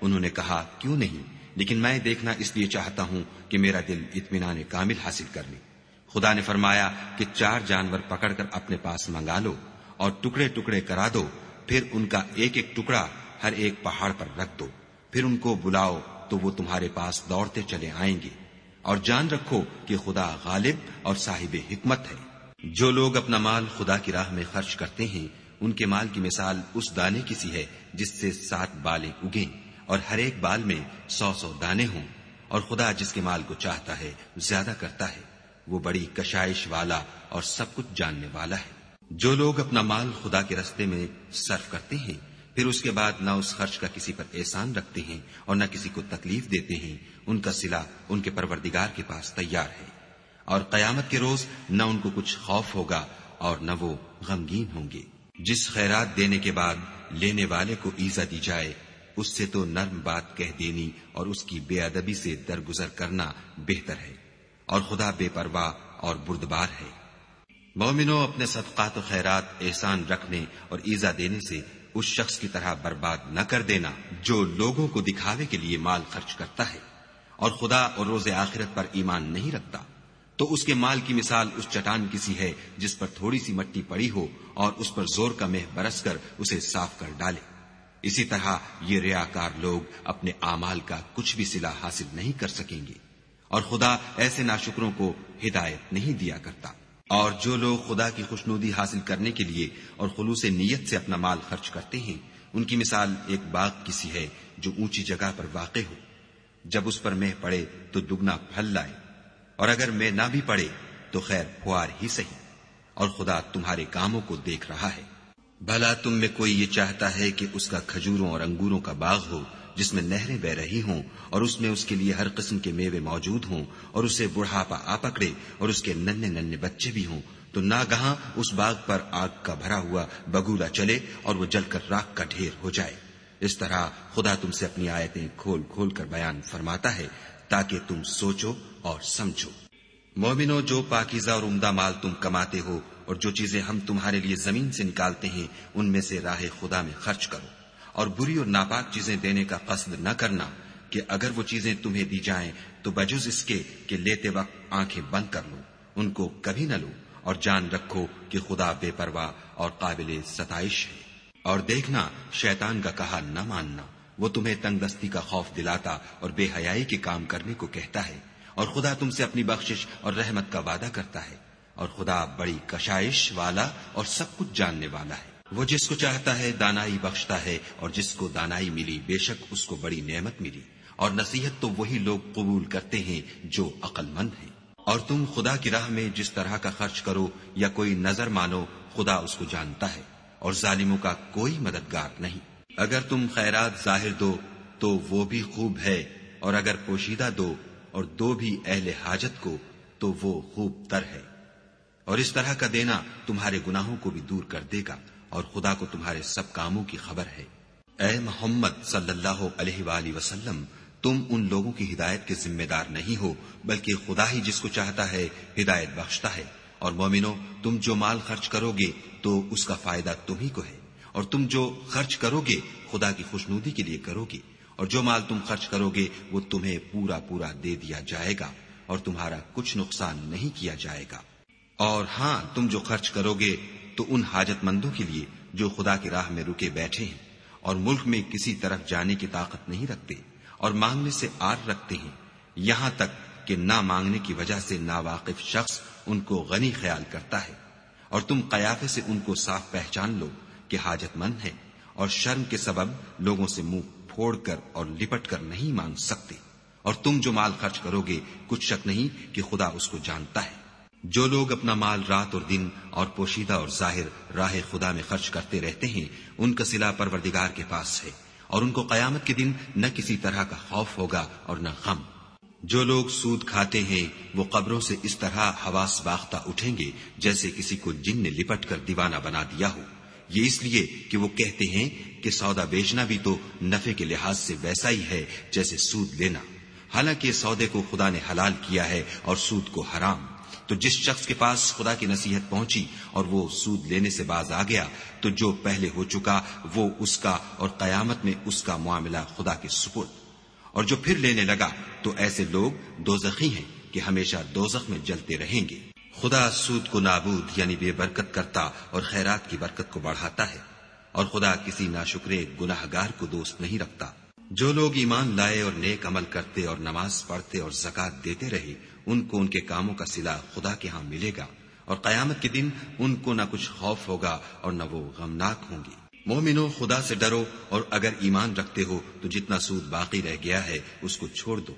انہوں نے کہا، کیوں نہیں؟ لیکن میں دیکھنا اس لیے چاہتا ہوں کہ میرا دل اطمینان کامل حاصل کر لے۔ خدا نے فرمایا کہ چار جانور پکڑ کر اپنے پاس منگا لو اور ٹکڑے ٹکڑے کرا دو، پھر ان کا ایک ایک ٹکڑا ہر ایک پہاڑ پر رکھ دو۔ پھر ان کو بلاؤ تو وہ تمہارے پاس دوڑتے چلے آئیں گے۔ اور جان رکھو کہ خدا غالب اور صاحب حکمت ہے۔ جو لوگ اپنا مال خدا کی راہ میں خرچ کرتے ہیں، ان کے مال کی مثال اس دانے کی سی ہے جس سے سات بالیں اگیں۔ اور ہر ایک بال میں سو سو دانے ہوں اور خدا جس کے مال کو چاہتا ہے زیادہ کرتا ہے، وہ بڑی کشائش والا اور سب کچھ جاننے والا ہے۔ جو لوگ اپنا مال خدا کے رستے میں صرف کرتے ہیں، پھر اس کے بعد نہ اس خرچ کا کسی پر احسان رکھتے ہیں اور نہ کسی کو تکلیف دیتے ہیں، ان کا سلا ان کے پروردگار کے پاس تیار ہے۔ اور قیامت کے روز نہ ان کو کچھ خوف ہوگا اور نہ وہ غمگین ہوں گے۔ جس خیرات دینے کے بعد لینے والے کو ایزا دی جائے اس سے تو نرم بات کہہ دینی اور اس کی بے ادبی سے درگزر کرنا بہتر ہے اور خدا بے پرواہ اور بردبار ہے۔ مومنوں، اپنے صدقات و خیرات احسان رکھنے اور ایزا دینے سے اس شخص کی طرح برباد نہ کر دینا جو لوگوں کو دکھاوے کے لیے مال خرچ کرتا ہے اور خدا اور روز آخرت پر ایمان نہیں رکھتا۔ تو اس کے مال کی مثال اس چٹان کسی ہے جس پر تھوڑی سی مٹی پڑی ہو اور اس پر زور کا مہ برس کر اسے صاف کر ڈالے۔ اسی طرح یہ ریاکار لوگ اپنے اعمال کا کچھ بھی سلا حاصل نہیں کر سکیں گے۔ اور خدا ایسے ناشکروں کو ہدایت نہیں دیا کرتا۔ اور جو لوگ خدا کی خوشنودی حاصل کرنے کے لیے اور خلوص نیت سے اپنا مال خرچ کرتے ہیں، ان کی مثال ایک باغ کسی ہے جو اونچی جگہ پر واقع ہو۔ جب اس پر مہ پڑے تو دگنا پھل لائے۔ اور اگر میں نہ بھی پڑے تو خیر فوار ہی صحیح۔ اور خدا تمہارے کاموں کو دیکھ رہا ہے۔ بھلا تم میں کوئی یہ چاہتا ہے کہ اس کا کھجوروں اور انگوروں کا باغ ہو، جس میں نہریں بہ رہی ہوں، اور اس میں اس کے لیے ہر قسم کے میوے موجود ہوں، اور اسے بڑھاپا آ پکڑے، اور اس کے ننے ننے بچے بھی ہوں۔ تو ناگہاں اس باغ پر آگ کا بھرا ہوا بگولا چلے، اور وہ جل کر راک کا ڈھیر ہو جائے۔ اس طرح خدا تم سے اپنی آیتیں کھول کھول کر بیان فرماتا ہے، تاکہ تم سوچو اور سمجھو۔ مومنو، جو پاکیزہ اور عمدہ مال تم کماتے ہو اور جو چیزیں ہم تمہارے لیے زمین سے نکالتے ہیں، ان میں سے راہ خدا میں خرچ کرو۔ اور بری اور ناپاک چیزیں دینے کا قصد نہ کرنا کہ اگر وہ چیزیں تمہیں دی جائیں تو بجز اس کے کہ لیتے وقت آنکھیں بند کر لو۔ ان کو کبھی نہ لو۔ اور جان رکھو کہ خدا بے پرواہ اور قابل ستائش ہے۔ اور دیکھنا، شیطان کا کہا نہ ماننا، وہ تمہیں تنگ دستی کا خوف دلاتا اور بے حیائی کے کام کرنے کو کہتا ہے۔ اور خدا تم سے اپنی بخشش اور رحمت کا وعدہ کرتا ہے اور خدا بڑی کشائش والا اور سب کچھ جاننے والا ہے۔ وہ جس کو چاہتا ہے دانائی بخشتا ہے اور جس کو دانائی ملی بے شک اس کو بڑی نعمت ملی۔ اور نصیحت تو وہی لوگ قبول کرتے ہیں جو عقل مند ہیں۔ اور تم خدا کی راہ میں جس طرح کا خرچ کرو یا کوئی نظر مانو، خدا اس کو جانتا ہے اور ظالموں کا کوئی مددگار نہیں۔ اگر تم خیرات ظاہر دو تو وہ بھی خوب ہے اور اگر پوشیدہ دو اور دو بھی اہل حاجت کو تو وہ خوب تر ہے۔ اور اس طرح کا دینا تمہارے گناہوں کو بھی دور کر دے گا اور خدا کو تمہارے سب کاموں کی خبر ہے۔ اے محمد صلی اللہ علیہ وآلہ وسلم، تم ان لوگوں کی ہدایت کے ذمہ دار نہیں ہو، بلکہ خدا ہی جس کو چاہتا ہے ہدایت بخشتا ہے۔ اور مومنو تم جو مال خرچ کرو گے تو اس کا فائدہ تم ہی کو ہے، اور تم جو خرچ کرو گے خدا کی خوشنودی کے لیے کرو گے۔ اور جو مال تم خرچ کرو گے، وہ تمہیں پورا پورا دے دیا جائے گا اور تمہارا کچھ نقصان نہیں کیا جائے گا۔ اور ہاں تم جو خرچ کرو گے، تو ان حاجت مندوں کے لیے جو خدا کی راہ میں رکے بیٹھے ہیں اور ملک میں کسی طرف جانے کی طاقت نہیں رکھتے اور مانگنے سے آر رکھتے ہیں۔ یہاں تک کہ نہ مانگنے کی وجہ سے نا واقف شخص ان کو غنی خیال کرتا ہے۔ اور تم قیافے سے ان کو صاف پہچان لو کہ حاجت مند ہے اور شرم کے سبب لوگوں سے منہ پھوڑ کر اور لپٹ کر نہیں مانگ سکتے۔ اور تم جو مال خرچ کرو گے، کچھ شک نہیں کہ خدا اس کو جانتا ہے۔ جو لوگ اپنا مال رات اور دن اور پوشیدہ اور ظاہر راہ خدا میں خرچ کرتے رہتے ہیں، ان کا سلا پروردگار کے پاس ہے۔ اور ان کو قیامت کے دن نہ کسی طرح کا خوف ہوگا اور نہ غم۔ جو لوگ سود کھاتے ہیں، وہ قبروں سے اس طرح حواس باختہ اٹھیں گے جیسے کسی کو جن نے لپٹ کر دیوانہ بنا دیا ہو۔ یہ اس لیے کہ وہ کہتے ہیں کہ سودا بیچنا بھی تو نفے کے لحاظ سے ویسا ہی ہے جیسے سود لینا۔ حالانکہ سودے کو خدا نے حلال کیا ہے اور سود کو حرام۔ تو جس شخص کے پاس خدا کی نصیحت پہنچی اور وہ سود لینے سے باز آ گیا، تو جو پہلے ہو چکا وہ اس کا اور قیامت میں اس کا معاملہ خدا کے سپرد۔ اور جو پھر لینے لگا، تو ایسے لوگ دو ہیں کہ ہمیشہ دوزخ میں جلتے رہیں گے۔ خدا سود کو نابود یعنی بے برکت کرتا اور خیرات کی برکت کو بڑھاتا ہے اور خدا کسی ناشکرے گناہ گار کو دوست نہیں رکھتا۔ جو لوگ ایمان لائے اور نیک عمل کرتے اور نماز پڑھتے اور زکات دیتے رہے، ان کو ان کے کاموں کا سلا خدا کے ہاں ملے گا اور قیامت کے دن ان کو نہ کچھ خوف ہوگا اور نہ وہ غمناک ہوں گے مومنو، خدا سے ڈرو اور اگر ایمان رکھتے ہو تو جتنا سود باقی رہ گیا ہے اس کو چھوڑ دو۔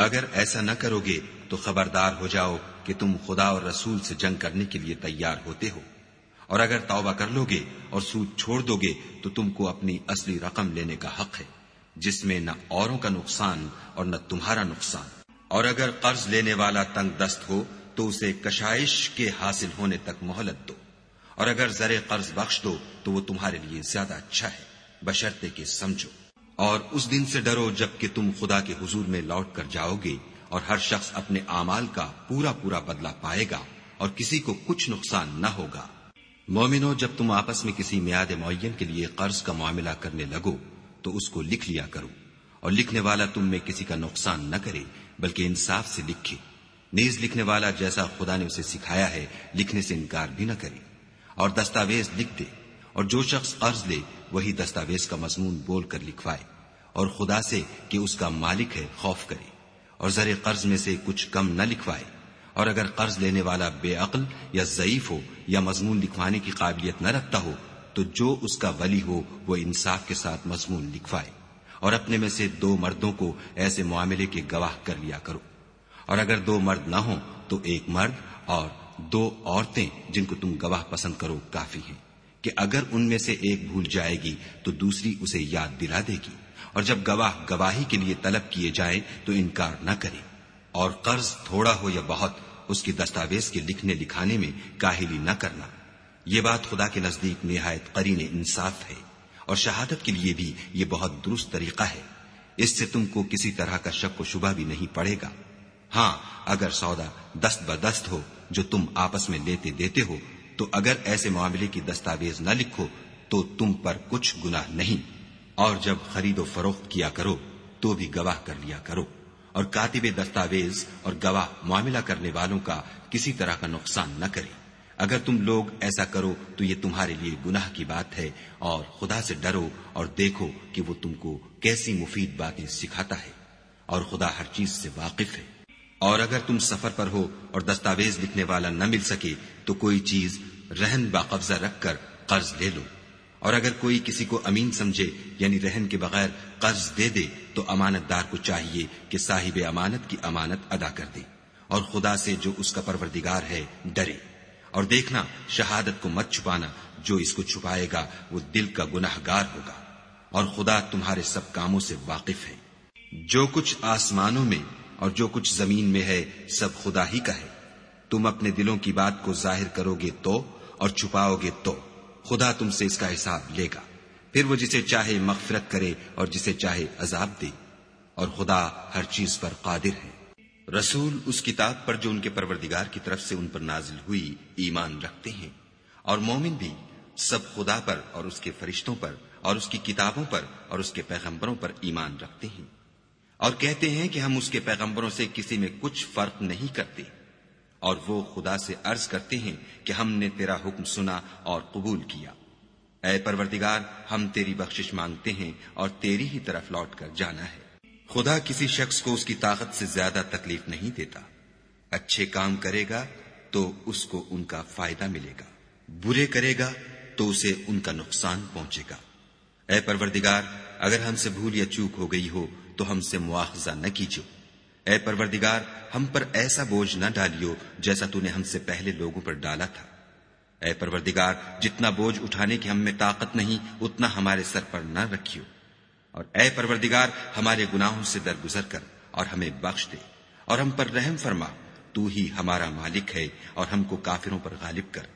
اگر ایسا نہ کرو گے تو خبردار ہو جاؤ کہ تم خدا اور رسول سے جنگ کرنے کے لیے تیار ہوتے ہو۔ اور اگر توبہ کر لو گے اور سود چھوڑ دو گے تو تم کو اپنی اصلی رقم لینے کا حق ہے، جس میں نہ اوروں کا نقصان اور نہ تمہارا نقصان۔ اور اگر قرض لینے والا تنگ دست ہو تو اسے کشائش کے حاصل ہونے تک مہلت دو۔ اور اگر زر قرض بخش دو تو وہ تمہارے لیے زیادہ اچھا ہے، بشرطے کے سمجھو۔ اور اس دن سے ڈرو جبکہ تم خدا کے حضور میں لوٹ کر جاؤ گے اور ہر شخص اپنے اعمال کا پورا پورا بدلہ پائے گا اور کسی کو کچھ نقصان نہ ہوگا۔ مومنو، جب تم آپس میں کسی میاد معین کے لیے قرض کا معاملہ کرنے لگو، تو اس کو لکھ لیا کرو۔ اور لکھنے والا تم میں کسی کا نقصان نہ کرے، بلکہ انصاف سے لکھے۔ نیز لکھنے والا جیسا خدا نے اسے سکھایا ہے، لکھنے سے انکار بھی نہ کرے۔ اور دستاویز لکھ دے۔ اور جو شخص قرض لے، وہی دستاویز کا مضمون بول کر لکھوائے اور خدا سے کہ اس کا مالک ہے، خوف کرے اور زر قرض میں سے کچھ کم نہ لکھوائے اور اگر قرض لینے والا بے عقل یا ضعیف ہو یا مضمون لکھوانے کی قابلیت نہ رکھتا ہو، تو جو اس کا ولی ہو، وہ انصاف کے ساتھ مضمون لکھوائے اور اپنے میں سے دو مردوں کو ایسے معاملے کے گواہ کر لیا کرو۔ اور اگر دو مرد نہ ہوں، تو ایک مرد اور دو عورتیں جن کو تم گواہ پسند کرو، کافی ہیں۔ کہ اگر ان میں سے ایک بھول جائے گی تو دوسری اسے یاد دلا دے گی۔ اور جب گواہ گواہی کے لیے طلب کیے جائیں تو انکار نہ کرے اور قرض تھوڑا ہو یا بہت، اس کی دستاویز کے لکھنے لکھانے میں کاہلی نہ کرنا۔ یہ بات خدا کے نزدیک نہایت قرین انصاف ہے۔ اور شہادت کے لیے بھی یہ بہت درست طریقہ ہے۔ اس سے تم کو کسی طرح کا شک و شبہ بھی نہیں پڑے گا۔ ہاں اگر سودا دست بدست ہو جو تم آپس میں لیتے دیتے ہو تو اگر ایسے معاملے کی دستاویز نہ لکھو تو تم پر کچھ گناہ نہیں۔ اور جب خرید و فروخت کیا کرو تو بھی گواہ کر لیا کرو۔ اور کاتب دستاویز اور گواہ معاملہ کرنے والوں کا کسی طرح کا نقصان نہ کرے۔ اگر تم لوگ ایسا کرو تو یہ تمہارے لیے گناہ کی بات ہے اور خدا سے ڈرو اور دیکھو کہ وہ تم کو کیسی مفید باتیں سکھاتا ہے۔ اور خدا ہر چیز سے واقف ہے۔ اور اگر تم سفر پر ہو اور دستاویز لکھنے والا نہ مل سکے، تو کوئی چیز رہن با قبضہ رکھ کر قرض لے لو۔ اور اگر کوئی کسی کو امین سمجھے یعنی رہن کے بغیر قرض دے دے، تو امانت دار کو چاہیے کہ صاحب امانت کی امانت ادا کر دے۔ اور خدا سے جو اس کا پروردگار ہے، ڈرے۔ اور دیکھنا، شہادت کو مت چھپانا، جو اس کو چھپائے گا، وہ دل کا گناہ گار ہوگا۔ اور خدا تمہارے سب کاموں سے واقف ہے۔ جو کچھ آسمانوں میں اور جو کچھ زمین میں ہے، سب خدا ہی کا ہے۔ تم اپنے دلوں کی بات کو ظاہر کرو گے تو اور چھپاؤ گے تو۔ خدا تم سے اس کا حساب لے گا۔ پھر وہ جسے چاہے مغفرت کرے اور جسے چاہے عذاب دے۔ اور خدا ہر چیز پر قادر ہے۔ رسول اس کتاب پر جو ان کے پروردگار کی طرف سے ان پر نازل ہوئی ایمان رکھتے ہیں۔ اور مومن بھی سب خدا پر اور اس کے فرشتوں پر اور اس کی کتابوں پر اور اس کے پیغمبروں پر ایمان رکھتے ہیں۔ اور کہتے ہیں کہ ہم اس کے پیغمبروں سے کسی میں کچھ فرق نہیں کرتے اور وہ خدا سے عرض کرتے ہیں کہ ہم نے تیرا حکم سنا اور قبول کیا۔ اے پروردگار، ہم تیری بخشش مانگتے ہیں اور تیری ہی طرف لوٹ کر جانا ہے۔ خدا کسی شخص کو اس کی طاقت سے زیادہ تکلیف نہیں دیتا۔ اچھے کام کرے گا تو اس کو ان کا فائدہ ملے گا۔ برے کرے گا تو اسے ان کا نقصان پہنچے گا۔ اے پروردگار، اگر ہم سے بھول یا چوک ہو گئی ہو تو ہم سے مواخذہ نہ کیجو اے پروردگار، ہم پر ایسا بوجھ نہ ڈالیو جیسا تو نے ہم سے پہلے لوگوں پر ڈالا تھا۔ اے پروردگار، جتنا بوجھ اٹھانے کی ہم میں طاقت نہیں، اتنا ہمارے سر پر نہ رکھیو۔ اور اے پروردگار، ہمارے گناہوں سے درگزر کر اور ہمیں بخش دے۔ اور ہم پر رحم فرما، تو ہی ہمارا مالک ہے اور ہم کو کافروں پر غالب کر۔